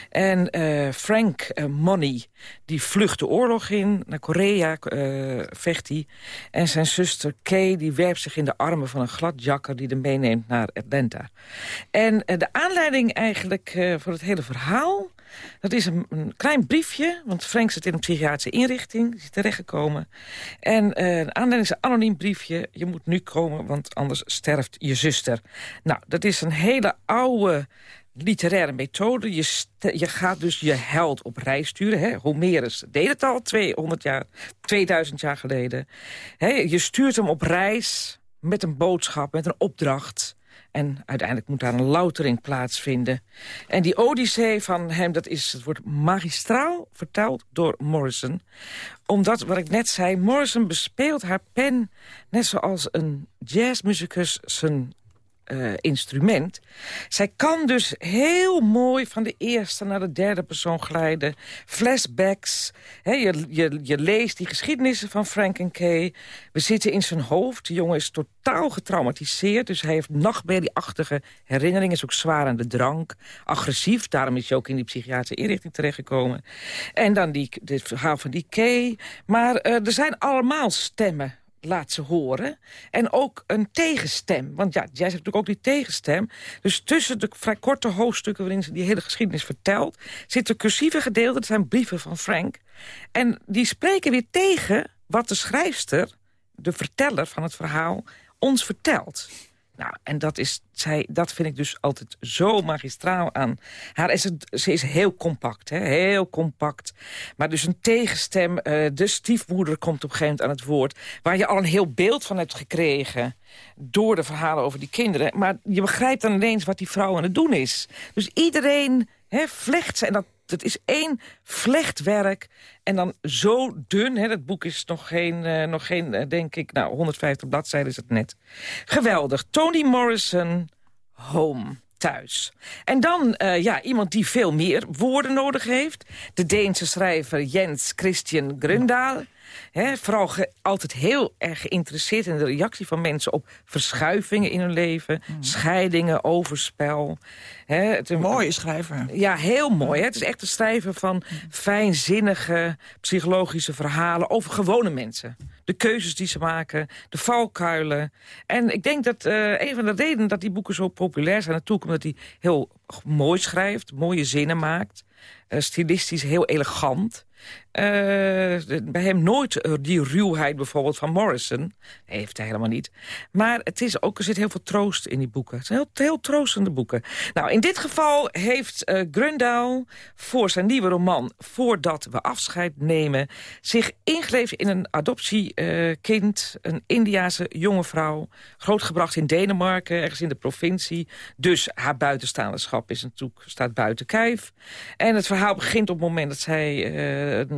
En eh, Frank uh, Money, die vlucht de oorlog in. Naar Korea uh, vecht hij. En zijn zuster Kay, die werpt zich in de armen van een gladjakker... die hem meeneemt naar Atlanta. En de aanleiding eigenlijk voor het hele verhaal... Dat is een, een, klein briefje, want Frank zit in een psychiatrische inrichting. Die is terechtgekomen. En uh, de aanleiding is een anoniem briefje. Je moet nu komen, want anders sterft je zuster. Nou, dat is een hele oude literaire methode. Je, je gaat dus je held op reis sturen. Hè? Homerus deed het al 200 jaar, 2000 jaar geleden. Hè? Je stuurt hem op reis met een boodschap, met een opdracht... En uiteindelijk moet daar een loutering plaatsvinden. En die odyssee van hem, dat is, het wordt magistraal vertaald door Morrison. Omdat, wat ik net zei, Morrison bespeelt haar pen... net zoals een jazzmuzikus zijn uh, instrument. Zij kan dus heel mooi van de eerste naar de derde persoon glijden. Flashbacks. je, je, je leest die geschiedenissen van Frank en Kay. We zitten in zijn hoofd. De jongen is totaal getraumatiseerd. Dus hij heeft nachtmerrieachtige herinneringen. Is ook zwaar aan de drank. Agressief. Daarom is hij ook in die psychiatrische inrichting terechtgekomen. En dan die, dit verhaal van die Kay. Maar uh, er zijn allemaal stemmen laat ze horen. En ook een tegenstem. Want ja, jij heeft natuurlijk ook die tegenstem. Dus tussen de vrij korte hoofdstukken waarin ze die hele geschiedenis vertelt... zitten cursieve gedeelten, dat zijn brieven van Frank. En die spreken weer tegen wat de schrijfster, de verteller van het verhaal, ons vertelt. Nou, en dat, is, zij, dat vind ik dus altijd zo magistraal aan haar. Is het, ze is heel compact, hè? heel compact. Maar dus een tegenstem, uh, de stiefmoeder komt op een gegeven moment aan het woord... waar je al een heel beeld van hebt gekregen door de verhalen over die kinderen. Maar je begrijpt dan ineens wat die vrouw aan het doen is. Dus iedereen hè, vlecht ze. En dat het is één vlechtwerk en dan zo dun. Hè, boek is nog geen, uh, nog geen uh, denk ik, nou, 150 bladzijden is het net. Geweldig. Toni Morrison, Home thuis. En dan uh, ja, iemand die veel meer woorden nodig heeft. De Deense schrijver Jens Christian Grundahl. He, vooral altijd heel erg geïnteresseerd in de reactie van mensen... op verschuivingen in hun leven, mm. scheidingen, overspel. Het, een mooie schrijver. Ja, heel mooi. He. Het is echt een schrijver van mm. fijnzinnige psychologische verhalen... over gewone mensen. De keuzes die ze maken, de valkuilen. En ik denk dat uh, een van de redenen dat die boeken zo populair zijn... natuurlijk omdat hij heel mooi schrijft, mooie zinnen maakt... Uh, stilistisch heel elegant... Uh, bij hem nooit uh, die ruwheid bijvoorbeeld van Morrison. heeft hij helemaal niet. Maar het is ook, er zit heel veel troost in die boeken. Het zijn heel, troostende boeken. Nou, in dit geval heeft uh, voor zijn nieuwe roman... Voordat we afscheid nemen... zich ingeleefd in een adoptiekind. een Indiase jonge vrouw. Grootgebracht in Denemarken, ergens in de provincie. Dus haar buitenstaanderschap is natuurlijk, staat buiten kijf. En het verhaal begint op het moment dat zij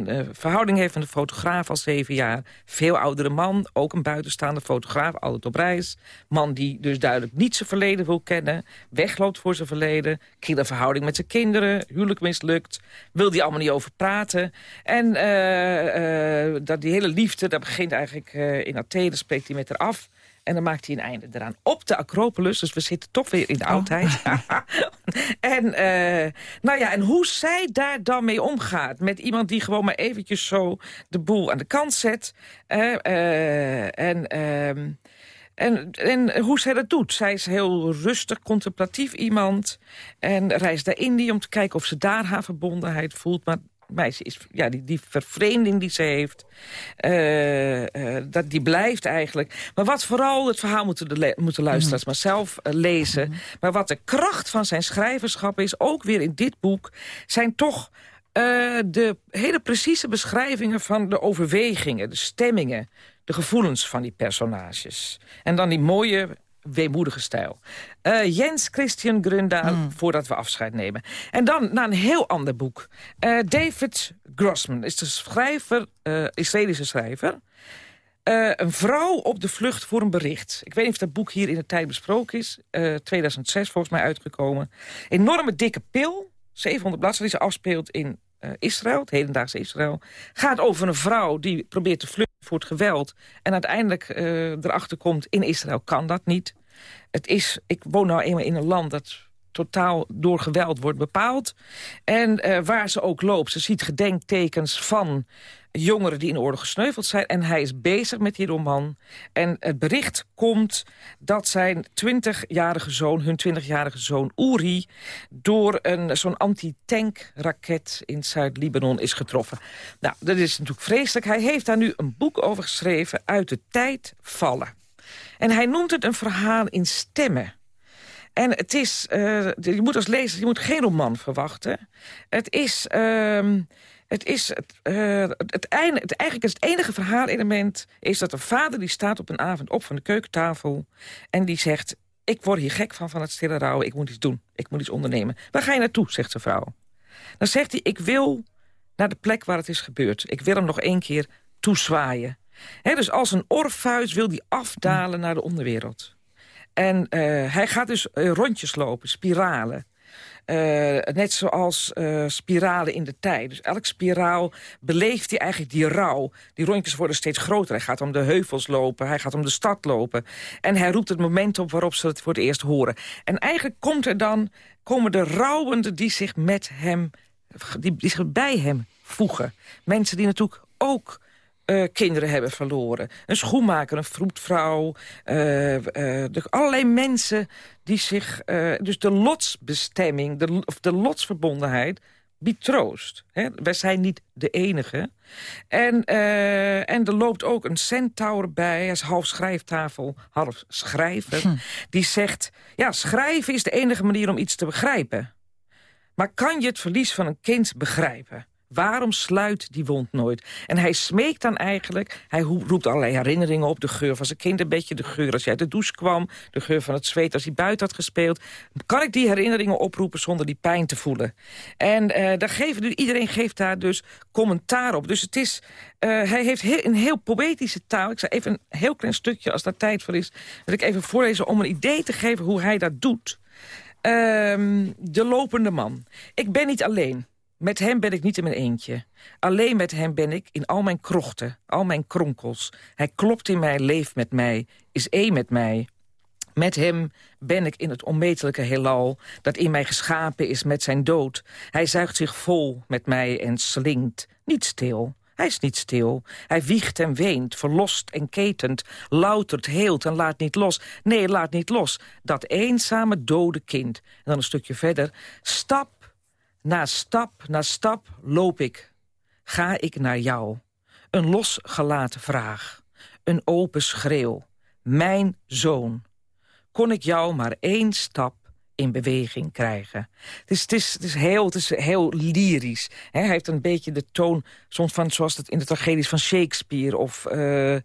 uh, verhouding heeft met een fotograaf al zeven jaar. Veel oudere man, ook een buitenstaande fotograaf, altijd op reis. Man die dus duidelijk niet zijn verleden wil kennen. Wegloopt voor zijn verleden. verhouding met zijn kinderen. Huwelijk mislukt. Wil die allemaal niet over praten. En uh, dat die hele liefde, dat begint eigenlijk in Athene, spreekt hij met haar af. En dan maakt hij een einde eraan. Op de Acropolis, dus we zitten toch weer in de oh. oudheid. en, uh, nou ja, en hoe zij daar dan mee omgaat. Met iemand die gewoon maar eventjes zo de boel aan de kant zet. Uh, uh, en... Ehm, en, en hoe zij dat doet. Zij is heel rustig, contemplatief iemand. En reist naar Indië om te kijken of ze daar haar verbondenheid voelt. Maar meisje is, ja, die, die vervreemding die ze heeft, uh, uh, dat, die blijft eigenlijk. Maar wat vooral het verhaal moeten, de moeten luisteren, mm. maar zelf uh, lezen. Mm. Maar wat de kracht van zijn schrijverschap is, ook weer in dit boek, zijn toch de hele precieze beschrijvingen van de overwegingen, de stemmingen, de gevoelens van die personages. En dan die mooie weemoedige stijl. Uh, Jens Christian Grundahl, mm. voordat we afscheid nemen. En dan naar een heel ander boek. Uh, David Grossman is de schrijver, uh, Israëlische schrijver. een vrouw op de vlucht voor een bericht. Ik weet niet of dat boek hier in de tijd besproken is. 2006 volgens mij uitgekomen. Enorme dikke pil. 700 bladzijden die ze afspeelt in Israël, het hedendaagse Israël. Gaat over een vrouw die probeert te vluchten voor het geweld... en uiteindelijk uh, erachter komt, in Israël kan dat niet. Het is, ik woon nou eenmaal in een land dat totaal door geweld wordt bepaald. En eh, waar ze ook loopt, ze ziet gedenktekens van jongeren die in oorlog gesneuveld zijn. En hij is bezig met die roman. En het bericht komt dat zijn 20-jarige zoon, hun 20-jarige zoon Uri... door een zo'n anti-tank-raket in Zuid-Libanon is getroffen. Nou, dat is natuurlijk vreselijk. Hij heeft daar nu een boek over geschreven, Uit de tijd vallen. En hij noemt het een verhaal in stemmen. En het is, uh, je moet als lezer, je moet geen roman verwachten. Het is... Uh, het is uh, het, einde, het, eigenlijk is het enige verhaalelement is dat een vader die staat op een avond op van de keukentafel en die zegt: ik word hier gek van van het stille rouwen, ik moet iets doen, ik moet iets ondernemen. Waar ga je naartoe, zegt zijn vrouw. Dan zegt hij: ik wil naar de plek waar het is gebeurd. Ik wil hem nog één keer toezwaaien. Dus als een orfuis wil hij afdalen naar de onderwereld. En uh, hij gaat dus uh, rondjes lopen, spiralen. Uh, net zoals spiralen in de tijd. Dus elk spiraal beleeft hij eigenlijk die rouw. Die rondjes worden steeds groter. Hij gaat om de heuvels lopen, hij gaat om de stad lopen. En hij roept het moment op waarop ze het voor het eerst horen. En eigenlijk komt er dan, komen de rouwenden die zich met hem, die zich bij hem voegen. Mensen die natuurlijk ook uh, kinderen hebben verloren. Een schoenmaker, een vroedvrouw. Uh, uh, allerlei mensen die zich... dus de lotsbestemming, de, of de lotsverbondenheid biedt troost. Hè? Wij zijn niet de enige. En, en er loopt ook een centaur bij. Hij is half schrijftafel, half schrijver. Hm. Die zegt, ja, schrijven is de enige manier om iets te begrijpen. Maar kan je het verlies van een kind begrijpen? Waarom sluit die wond nooit? En hij smeekt dan eigenlijk, hij roept allerlei herinneringen op... de geur van zijn kinderbedje, de geur als hij uit de douche kwam... de geur van het zweet als hij buiten had gespeeld. Kan ik die herinneringen oproepen zonder die pijn te voelen? En uh, daar iedereen geeft daar dus commentaar op. Dus het is, uh, hij heeft heel, een heel poëtische taal. Ik zal even een heel klein stukje, als daar tijd voor is... wil ik even voorlezen om een idee te geven hoe hij dat doet. Uh, de lopende man. Ik ben niet alleen... Met hem ben ik niet in mijn eentje. Alleen met hem ben ik in al mijn krochten, al mijn kronkels. Hij klopt in mij, leeft met mij, is één met mij. Met hem ben ik in het onmetelijke heelal... dat in mij geschapen is met zijn dood. Hij zuigt zich vol met mij en slinkt, niet stil. Hij is niet stil. Hij wiegt en weent, verlost en ketend, loutert, heelt en laat niet los. Nee, laat niet los. Dat eenzame dode kind. En dan een stukje verder. Stap na stap na stap loop ik, ga ik naar jou. Een losgelaten vraag, een open schreeuw. Mijn zoon, kon ik jou maar één stap in beweging krijgen. Het is, het is, het is, heel, het is heel lyrisch. hij heeft een beetje de toon soms van, zoals het in de tragedies van Shakespeare... of uh,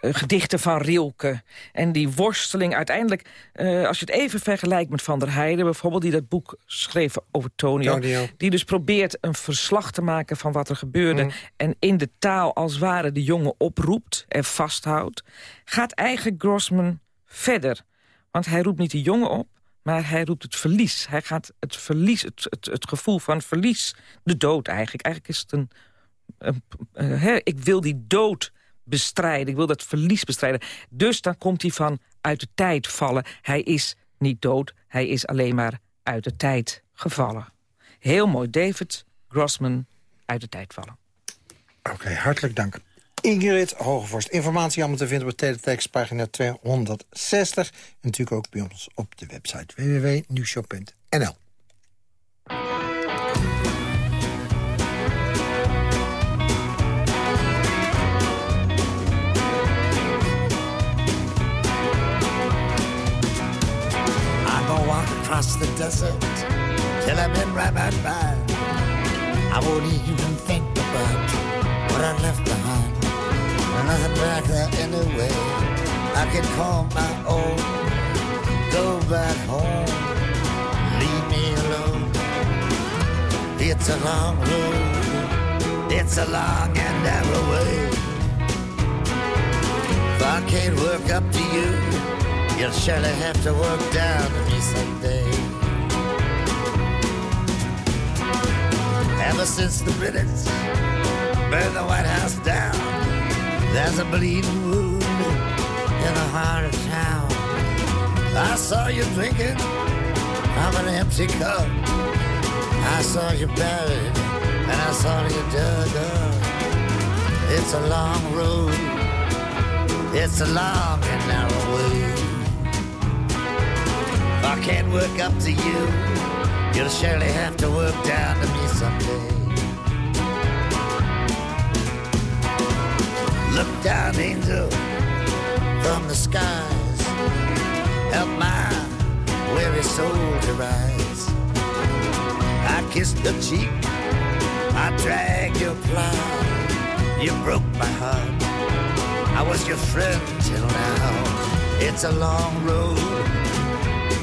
gedichten van Rilke. En die worsteling uiteindelijk, uh, als je het even vergelijkt met Van der Heijden... bijvoorbeeld, die dat boek schreef over Tonio... Tonio. die dus probeert een verslag te maken van wat er gebeurde... Mm. en in de taal als het ware de jongen oproept en vasthoudt... gaat eigenlijk Grossman verder. Want hij roept niet de jongen op, maar hij roept het verlies. Hij gaat het verlies, het, het, het gevoel van verlies, de dood eigenlijk. Eigenlijk is het een... een, een ik wil die dood bestrijden. Ik wil dat verlies bestrijden. Dus dan komt hij van uit de tijd vallen. Hij is niet dood, hij is alleen maar uit de tijd gevallen. Heel mooi, David Grossman, uit de tijd vallen. Oké, hartelijk dank. Ingrid Hogevorst. Informatie allemaal te vinden op teletext pagina 260. En natuurlijk ook bij ons op de website www.nieuwshow.nl. across the desert till I've been right by. I won't even think about what I left behind. Nothing back there anyway. I can call my own, go back home, leave me alone. It's a long road, it's a long and narrow way. If I can't work up to you, you'll surely have to work down to me someday. Ever since the British burned the White House down. There's a bleeding wound in the heart of town. I saw you drinking I'm an empty cup. I saw you buried and I saw you dug up. It's a long road. It's a long and narrow way. If I can't work up to you, you'll surely have to work down to me someday. Look down, angel, from the skies. Help my weary soul to rise. I kissed the cheek, I dragged your plow. You broke my heart. I was your friend till now. It's a long road.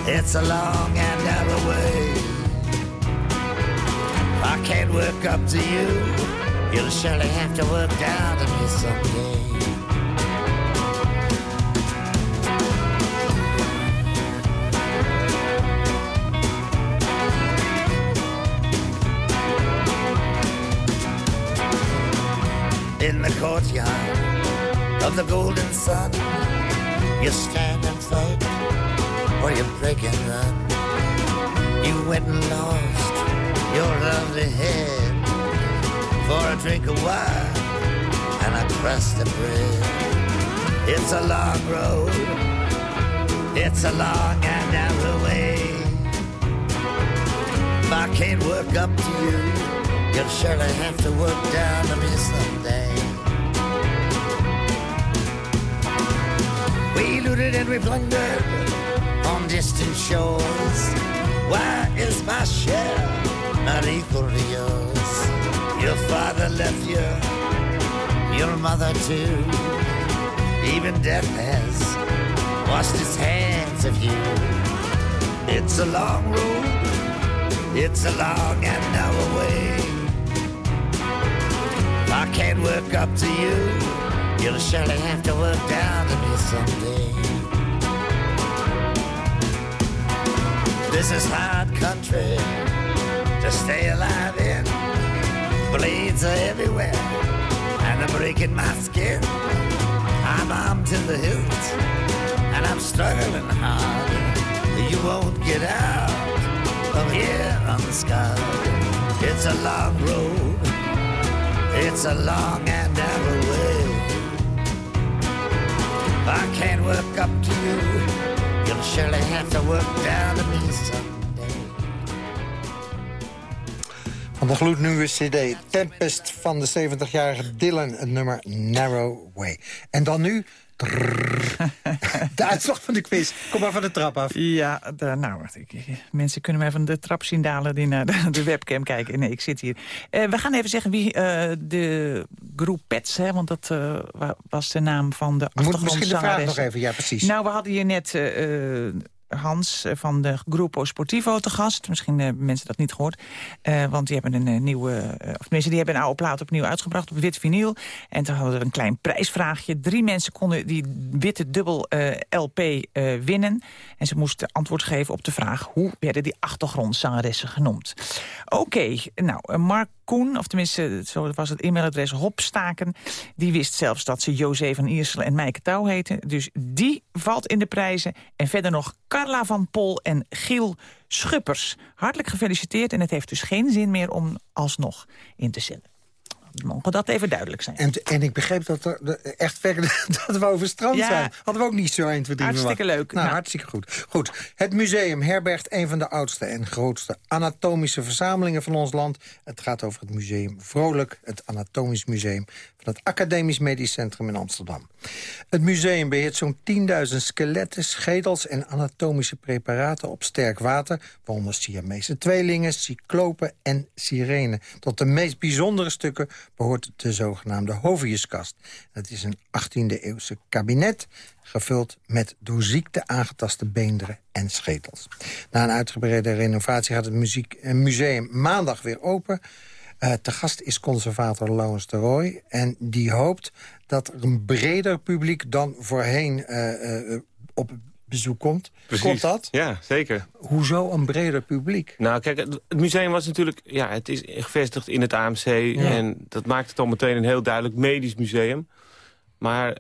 It's a long and narrow way. I can't work up to you. You'll surely have to work down to me someday. In the courtyard of the golden sun, you stand and fight, or you break and run. You went and lost your lovely head for a drink of wine and a crust of bread. It's a long road, it's a long and narrow way. If I can't work up to you, you'll surely have to work down to me someday. We looted and we plundered on distant shores. Why is my share not equal to yours? Your father left you, your mother too. Even death has washed its hands of you. It's a long road, it's a long and narrow way. If I can't work up to you, you'll surely have to work down to me someday. This is hard country to stay alive in. Blades are everywhere, and they're breaking my skin. I'm armed to the hilt, and I'm struggling hard. You won't get out of here unscarred. It's a long road, it's a long and narrow way. I can't work up to you. You'll surely have to work down to me. Van de gloednieuwe cd Tempest van de 70-jarige Dylan, het nummer Narrow Way. En dan nu... de uitslag van de quiz. Kom maar van de trap af. Ja, de, nou, wacht, ik, mensen kunnen mij van de trap zien dalen die naar de, de webcam kijken. Nee, ik zit hier. Eh, we gaan even zeggen wie eh, de groep Pets, hè, want dat eh, wa- was de naam van de We moeten misschien de vraag nog even, ja precies. Nou, we hadden hier net Hans eh, van de Gruppo Sportivo te gast. Misschien hebben mensen dat niet gehoord. Eh, want die hebben een eh, nieuwe... of tenminste, die hebben een oude plaat opnieuw uitgebracht op wit vinyl. En toen hadden we een klein prijsvraagje. Drie mensen konden die witte dubbel LP winnen. En ze moesten antwoord geven op de vraag... hoe werden die achtergrondzangeressen genoemd? Oké, nou, Mark Koen, of tenminste, zo was het e-mailadres Hopstaken... die wist zelfs dat ze José van Iersel en Meike Touw heten. Dus die valt in de prijzen. En verder nog Carla van Pol en Giel Schuppers. Hartelijk gefeliciteerd en het heeft dus geen zin meer om alsnog in te zetten. Mogen dat even duidelijk zijn. En, en ik begreep dat er echt verder dat we over strand Ja. zijn. Hadden we ook niet zo 1, 2, 3 Hartstikke leuk. Nou, Nou. hartstikke goed. Goed, het museum herbergt een van de oudste en grootste anatomische verzamelingen van ons land. Het gaat over het museum Vrolijk, het Anatomisch Museum het Academisch Medisch Centrum in Amsterdam. Het museum beheert zo'n 10.000 skeletten, schedels en anatomische preparaten op sterk water, waaronder Siamese tweelingen, cyclopen en sirenen. Tot de meest bijzondere stukken behoort de zogenaamde Hoviuskast. Het is een 18e-eeuwse kabinet gevuld met door ziekte aangetaste beenderen en schedels. Na een uitgebreide renovatie gaat het eh, museum maandag weer open. Eh, te gast is conservator Laurens de Rooij. En die hoopt dat er een breder publiek dan voorheen eh, eh, op bezoek komt. Komt dat? Ja, zeker. Hoezo een breder publiek? Nou, kijk, het museum was natuurlijk... Ja, het is gevestigd in het AMC. En dat maakt het al meteen een heel duidelijk medisch museum. Maar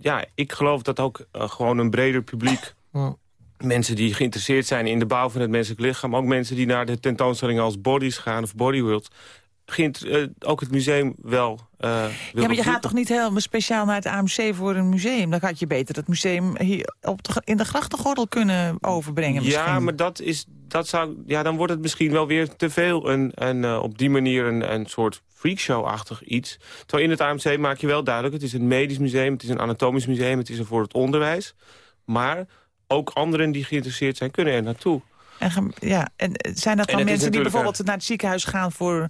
ja, ik geloof dat ook gewoon een breder publiek... Ja. mensen die geïnteresseerd zijn in de bouw van het menselijk lichaam. Ook mensen die naar de tentoonstellingen als Bodies gaan of Bodyworld. Begint uh, ook het museum wel... Uh, ja, maar je gaat toch niet helemaal speciaal naar het AMC voor een museum? Dan had je beter het museum hier op de, in de grachtengordel kunnen overbrengen misschien. Ja, maar dat is, dat zou, ja, dan wordt het misschien wel weer te veel. Een, een, uh, op die manier een, een soort freakshow-achtig iets. Terwijl in het AMC maak je wel duidelijk... het is een medisch museum, het is een anatomisch museum... het is er voor het onderwijs. Maar ook anderen die geïnteresseerd zijn, kunnen er naartoe. En, ja, en zijn dat dan mensen die bijvoorbeeld naar het ziekenhuis gaan... voor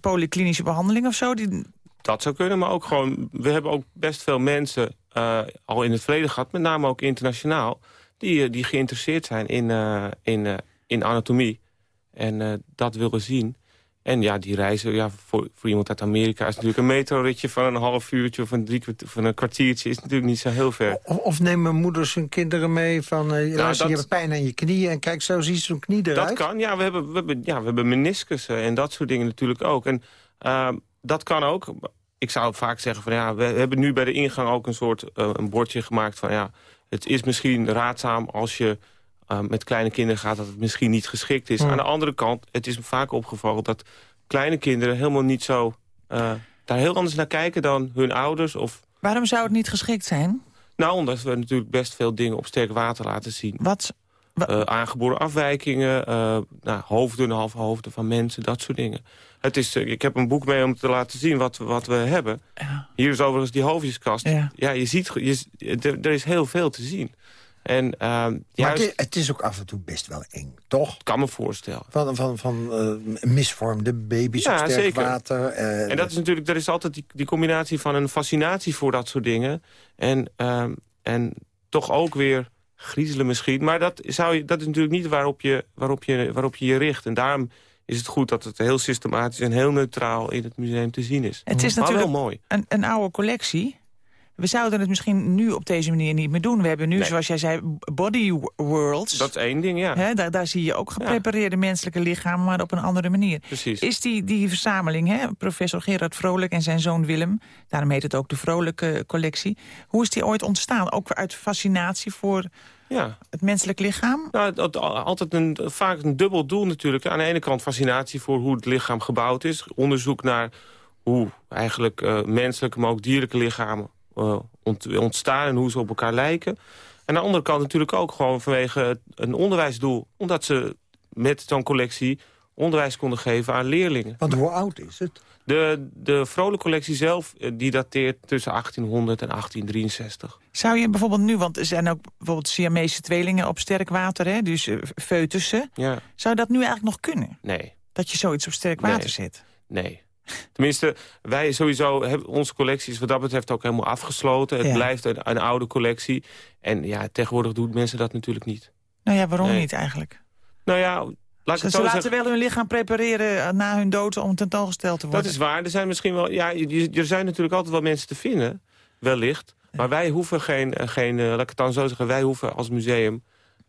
polyklinische behandeling of zo? Die... Dat zou kunnen, maar ook gewoon... we hebben ook best veel mensen uh, al in het verleden gehad... met name ook internationaal... die, die geïnteresseerd zijn in, uh, in, in anatomie. En dat willen zien. En ja, die reizen ja, voor, voor iemand uit Amerika... is natuurlijk een metroritje van een half uurtje of een, drie, van een kwartiertje... is natuurlijk niet zo heel ver. Of, of nemen moeders hun kinderen mee van... Uh, nou, luister, dat, je hebt pijn aan je knieën en kijk, zo ziet zo'n knie eruit. Dat kan, ja. We hebben, we hebben, ja, we hebben meniscussen en dat soort dingen natuurlijk ook. En uh, dat kan ook. Ik zou vaak zeggen van ja, we hebben nu bij de ingang ook een soort uh, een bordje gemaakt van ja... het is misschien raadzaam als je uh, met kleine kinderen gaat... dat het misschien niet geschikt is. Hmm. Aan de andere kant, het is me vaak opgevallen... dat kleine kinderen helemaal niet zo... Uh, daar heel anders naar kijken dan hun ouders. Of... Waarom zou het niet geschikt zijn? Nou, omdat we natuurlijk best veel dingen op sterk water laten zien. Wat? Uh, aangeboren afwijkingen, nou, hoofden, halve hoofden van mensen, dat soort dingen. Het is, ik heb een boek mee om te laten zien wat, wat we hebben. Ja. Hier is overigens die hoofdjeskast. Ja, ja je ziet, je, er is heel veel te zien. En, uh, maar juist, het, is, het is ook af en toe best wel eng, toch? kan me voorstellen. Van, van, van uh, misvormde baby's Ja, op sterk zeker. water. Uh, En dat is natuurlijk, er is altijd die, die combinatie van een fascinatie voor dat soort dingen. En, uh, en toch ook weer griezelen misschien. Maar dat, zou je, dat is natuurlijk niet waarop je, waarop, je, waarop je je richt. En daarom is het goed dat het heel systematisch en heel neutraal in het museum te zien is. Het is maar natuurlijk wel mooi. Een, een oude collectie. We zouden het misschien nu op deze manier niet meer doen. We hebben nu, Nee. zoals jij zei, body worlds. Dat is één ding, ja. Daar, daar zie je ook geprepareerde menselijke lichamen, maar op een andere manier. Precies. Is die, die verzameling, hè, professor Gerard Vrolijk en zijn zoon Willem... daarom heet het ook de Vrolijke collectie... hoe is die ooit ontstaan? Ook uit fascinatie voor Ja. het menselijk lichaam? Nou, het- altijd een, vaak een dubbel doel natuurlijk. Aan de ene kant fascinatie voor hoe het lichaam gebouwd is. Onderzoek naar hoe eigenlijk eh, menselijke, maar ook dierlijke lichamen ontstaan... en hoe ze op elkaar lijken. Aan de andere kant natuurlijk ook gewoon vanwege een onderwijsdoel. Omdat ze met zo'n collectie onderwijs konden geven aan leerlingen. Want hoe oud is het? De, de Vrolijk collectie zelf, eh, die dateert tussen 1800 en 1863. Zou je bijvoorbeeld nu, want er zijn ook bijvoorbeeld Siamese tweelingen op sterk water... Hè, dus eh, foetussen. Ja, Zou dat nu eigenlijk nog kunnen? nee. Dat je zoiets op sterk Nee. water zet? Nee. Tenminste, wij sowieso hebben onze collectie is wat dat betreft ook helemaal afgesloten. Het Ja. blijft een, een oude collectie. En ja, tegenwoordig doen mensen dat natuurlijk niet. Nou ja, waarom Nee. niet eigenlijk? Nou ja, laat Ze, laten zeggen. wel hun lichaam prepareren eh, na hun dood om tentoongesteld te worden. Dat is waar. Er zijn misschien wel. Ja, er zijn natuurlijk altijd wel mensen te vinden, wellicht. Maar wij hoeven geen, eh, geen eh, laat ik het dan zo zeggen, wij hoeven als museum.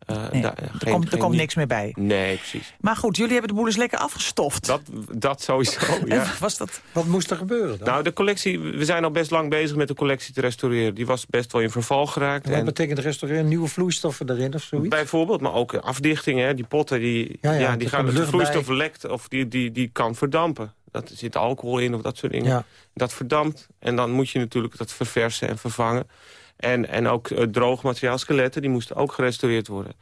Eh, Nee, daar- er geen- komt, er komt niks meer bij. Nee, precies. Maar goed, jullie hebben de boel eens lekker afgestoft. Dat, dat sowieso. Ja. Was dat... Wat moest er gebeuren dan? Nou, de collectie, we zijn al best lang bezig met de collectie te restaureren. Die was best wel in verval geraakt. Wat En betekent restaureren? Nieuwe vloeistoffen erin of zoiets? bijvoorbeeld, maar ook afdichtingen. Hè, die potten, die, Ja, ja, ja, die gaan de vloeistof bij. lekt of die, die, die kan verdampen. Dat er zit alcohol in of dat soort dingen. Ja. Dat verdampt en dan moet je natuurlijk dat verversen en vervangen. En, en ook uh, droog materiaal, skeletten, die moesten ook gerestaureerd worden.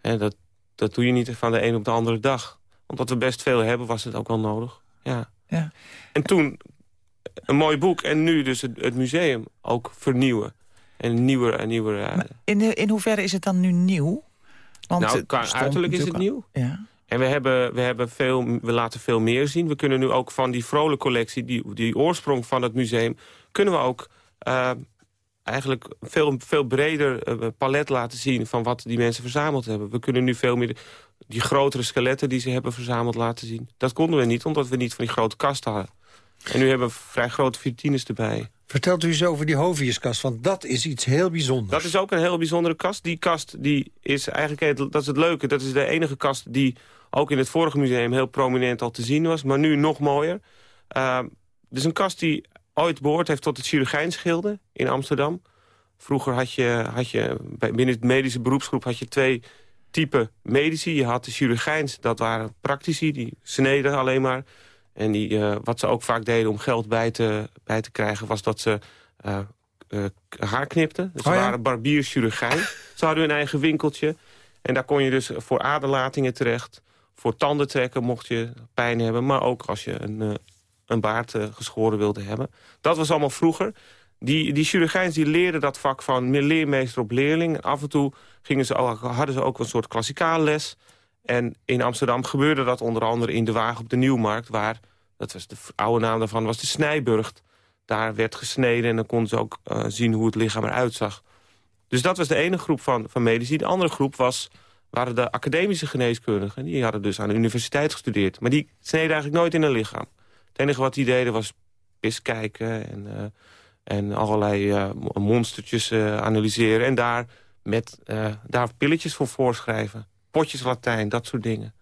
En dat, dat doe je niet van de een op de andere dag. Omdat we best veel hebben, was het ook wel nodig. Ja. Ja. En toen een mooi boek en nu dus het, het museum ook vernieuwen. En nieuwer en nieuwer... eh, In, in hoeverre is het dan nu nieuw? Want nou, qua uiterlijk is het nieuw. Ja. En we, hebben, we, hebben veel, we laten veel meer zien. We kunnen nu ook van die vrolijk collectie, die, die oorsprong van het museum... kunnen we ook uh, eigenlijk veel, veel breder uh, palet laten zien... van wat die mensen verzameld hebben. We kunnen nu veel meer die grotere skeletten die ze hebben verzameld laten zien. Dat konden we niet, omdat we niet van die grote kasten hadden. En nu hebben we vrij grote vitrines erbij. Vertelt u eens over die Hoviuskast, want dat is iets heel bijzonders. Dat is ook een heel bijzondere kast. Die kast die is eigenlijk, dat is het leuke, dat is de enige kast die ook in het vorige museum heel prominent al te zien was, maar nu nog mooier. Uh, dus een kast die ooit behoord heeft tot het chirurgijnsgilde in Amsterdam. Vroeger had je, had je binnen het medische beroepsgroep had je twee type medici. Je had de chirurgijns, dat waren praktici, die sneden alleen maar. En die, eh, wat ze ook vaak deden om geld bij te, bij te krijgen... was dat ze uh, uh, haar knipten. Dus ze Oh ja? waren barbiers, chirurgijn. ze hadden hun eigen winkeltje. En daar kon je dus voor aderlatingen terecht. Voor tanden trekken mocht je pijn hebben. Maar ook als je een, eh, een baard eh, geschoren wilde hebben. Dat was allemaal vroeger. Die, die chirurgijns die leerden dat vak van leermeester op leerling. Af en toe gingen ze hadden ze ook een soort klassikaal les. En in Amsterdam gebeurde dat onder andere in de Wagen op de Nieuwmarkt... waar, dat was de oude naam daarvan, was de Snijburgt. Daar werd gesneden en dan konden ze ook eh, zien hoe het lichaam eruit zag. Dus dat was de ene groep van, van medici. De andere groep was, waren de academische geneeskundigen. Die hadden dus aan de universiteit gestudeerd. Maar die sneden eigenlijk nooit in een lichaam. Enige wat die deden was pis kijken en, eh, en allerlei eh, monstertjes eh, analyseren. En daar, met, daar pilletjes voor voorschrijven. Potjes Latijn, dat soort dingen.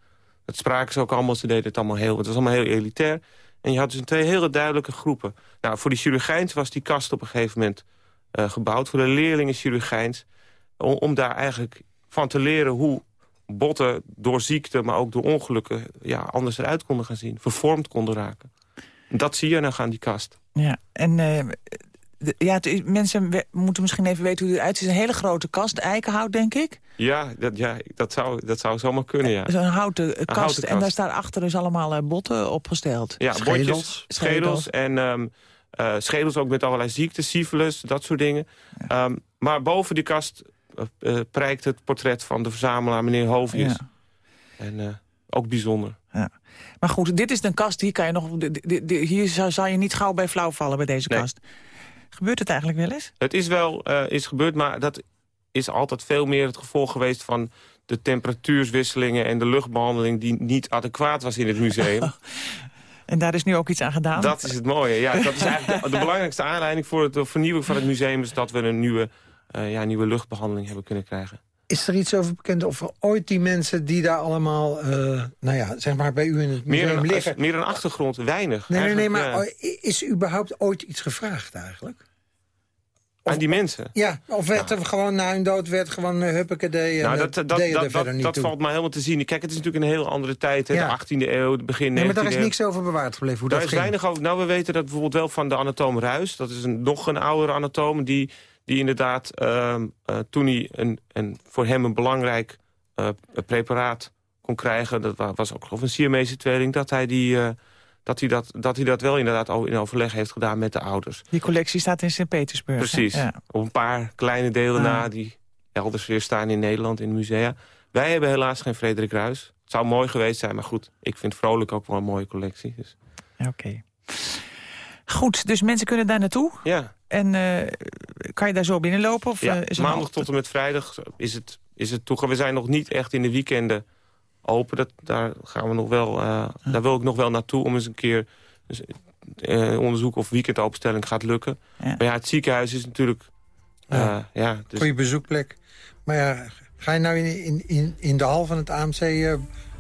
Dat spraken ze ook allemaal, ze deden het allemaal heel... Het was allemaal heel elitair. En je had dus twee hele duidelijke groepen. Nou, voor die chirurgijns was die kast op een gegeven moment gebouwd. Voor de leerlingen chirurgijns. Om, om daar eigenlijk van te leren hoe botten door ziekte... maar ook door ongelukken ja, anders eruit konden gaan zien. Vervormd konden raken. Dat zie je dan aan die kast. Ja, en eh, de- ja, mensen we- moeten misschien even weten hoe het eruit ziet. Het is een hele grote kast, eikenhout, denk ik. Ja, dat, ja dat, zou, dat zou zomaar kunnen, ja. Zo'n houten eh, Een kast. houten En kast. daar staan achter dus allemaal eh, botten opgesteld. Ja, botjes, schedels en ehm, eh, schedels ook met allerlei ziekten, syphilis, dat soort dingen. Ehm, maar boven die kast eh, eh, prijkt het portret van de verzamelaar, meneer Hovius. Ja. En eh, ook bijzonder. Ja. Maar goed, dit is een kast, hier, kan je nog, hier zou, zou je niet gauw bij flauw vallen bij deze Nee. kast. Gebeurt het eigenlijk wel eens? Het is wel eh, is gebeurd, maar dat is altijd veel meer het gevolg geweest van de temperatuurswisselingen en de luchtbehandeling die niet adequaat was in het museum. En daar is nu ook iets aan gedaan? Dat is het mooie. Ja, dat is eigenlijk de, de belangrijkste aanleiding voor het- de vernieuwing van het museum... is dat we een nieuwe, eh, ja, nieuwe luchtbehandeling hebben kunnen krijgen. Is er iets over bekend of er ooit die mensen die daar allemaal... eh, nou ja, zeg maar bij u in het Meer museum een, liggen... meer een achtergrond, weinig. Nee, nee, nee, maar ja. is überhaupt ooit iets gevraagd eigenlijk? Aan die mensen? Ja, of werd er gewoon na hun dood werd gewoon uh, Nou, eh, dat, dat, dat, dat, valt maar helemaal te zien. Kijk, het is natuurlijk een heel andere tijd. Hè? Ja. De 18e eeuw, het begin 19e Nee, maar daar is niks over bewaard gebleven, hoe Daar dat is ging. weinig over. Nou, we weten dat bijvoorbeeld wel van de anatoom Ruis. Dat is een, nog een oudere anatoom die, die inderdaad... ehm, eh, toen hij een, een, voor hem een belangrijk eh, preparaat kon krijgen... dat wa- was ook geloof een Siamese tweeling... dat hij, die, eh, dat, hij dat, dat hij dat wel inderdaad in overleg heeft gedaan met de ouders. Die collectie staat in Sint-Petersburg. Precies. Ja. Op een paar kleine delen Ah. na die elders weer staan in Nederland in de musea. Wij hebben helaas geen Frederik Ruis. Het zou mooi geweest zijn, maar goed. Ik vind Vrolijk ook wel een mooie collectie. Dus. Oké. Goed, dus mensen kunnen daar naartoe. Ja. En eh, kan je daar zo binnenlopen? Of, Ja, eh, is maandag tot en met vrijdag is het, is het toegang. We zijn nog niet echt in de weekenden open. Dat, daar, gaan we nog wel, eh, daar wil ik nog wel naartoe om eens een keer dus, eh, onderzoeken of weekendopenstelling gaat lukken. Ja. Maar ja, het ziekenhuis is natuurlijk... eh, Ja. ja, dus, Goeie bezoekplek. Maar ja, ga je nou in, in, in, in de hal van het AMC... eh,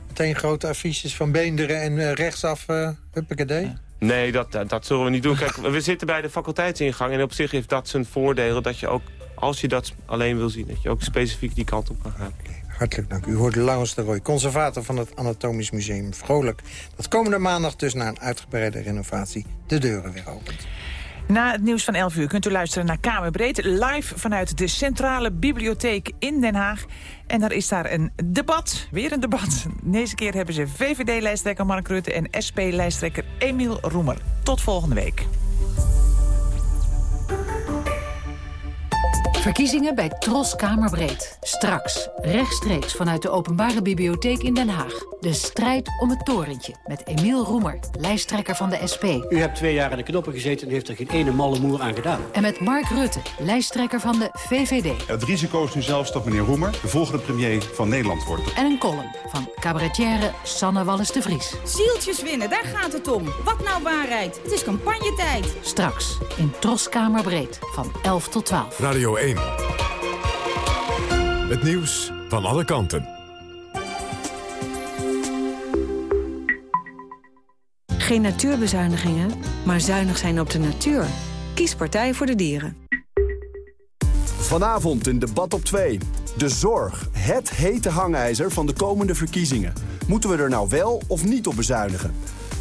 meteen grote affiches van Beenderen en rechtsaf uh, huppakee? Nee, dat, dat, zullen we niet doen. Kijk, we zitten bij de faculteitsingang. En op zich heeft dat zijn voordelen dat je ook, als je dat alleen wil zien... dat je ook specifiek die kant op kan gaan. Hartelijk dank. U hoorde Laurens de Rooij, conservator van het Anatomisch Museum Vrolijk. Dat komende maandag dus na een uitgebreide renovatie de deuren weer opent. Na het nieuws van 11 uur kunt u luisteren naar Kamerbreed... live vanuit de Centrale Bibliotheek in Den Haag. En daar is daar een debat, weer een debat. Deze keer hebben ze VVD-lijsttrekker Mark Rutte... en SP-lijsttrekker Emiel Roemer. Tot volgende week. Verkiezingen bij Tros Kamerbreed. Straks, rechtstreeks vanuit de Openbare Bibliotheek in Den Haag. De strijd om het torentje met Emiel Roemer, lijsttrekker van de SP. U hebt twee jaar in de knoppen gezeten en heeft er geen ene malle moer aan gedaan. En met Mark Rutte, lijsttrekker van de VVD. Het risico is nu zelfs dat meneer Roemer de volgende premier van Nederland wordt. En een column van cabaretière Sanne Wallis de Vries. Zieltjes winnen, daar gaat het om. Wat nou waarheid? Het is campagnetijd. Straks in Tros Kamerbreed van 11 tot 12. Radio 1. Het nieuws van alle kanten. Geen natuurbezuinigingen, maar zuinig zijn op de natuur. Kies Partij voor de Dieren. Vanavond in debat op 2. De zorg, het hete hangijzer van de komende verkiezingen. Moeten we er nou wel of niet op bezuinigen?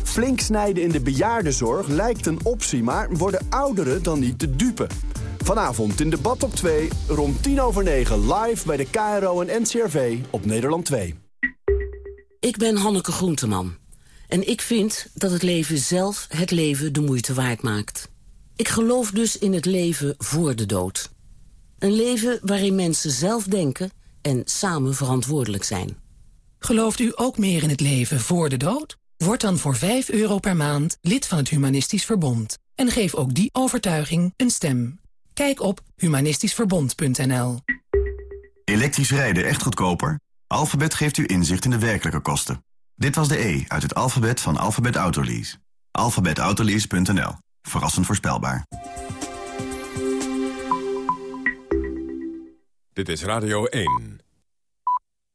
Flink snijden in de bejaardenzorg lijkt een optie, maar worden ouderen dan niet te dupe? Vanavond in debat op 2, rond 10 over 9, live bij de KRO en NCRV op Nederland 2. Ik ben Hanneke Groenteman. En ik vind dat het leven zelf het leven de moeite waard maakt. Ik geloof dus in het leven voor de dood. Een leven waarin mensen zelf denken en samen verantwoordelijk zijn. Gelooft u ook meer in het leven voor de dood? Word dan voor 5 euro per maand lid van het Humanistisch Verbond. En geef ook die overtuiging een stem. Kijk op humanistischverbond.nl Elektrisch rijden echt goedkoper? Alphabet geeft u inzicht in de werkelijke kosten. Dit was de E uit het alfabet van Alphabet Autolease. alphabetautolease.nl. Verrassend voorspelbaar. Dit is Radio 1.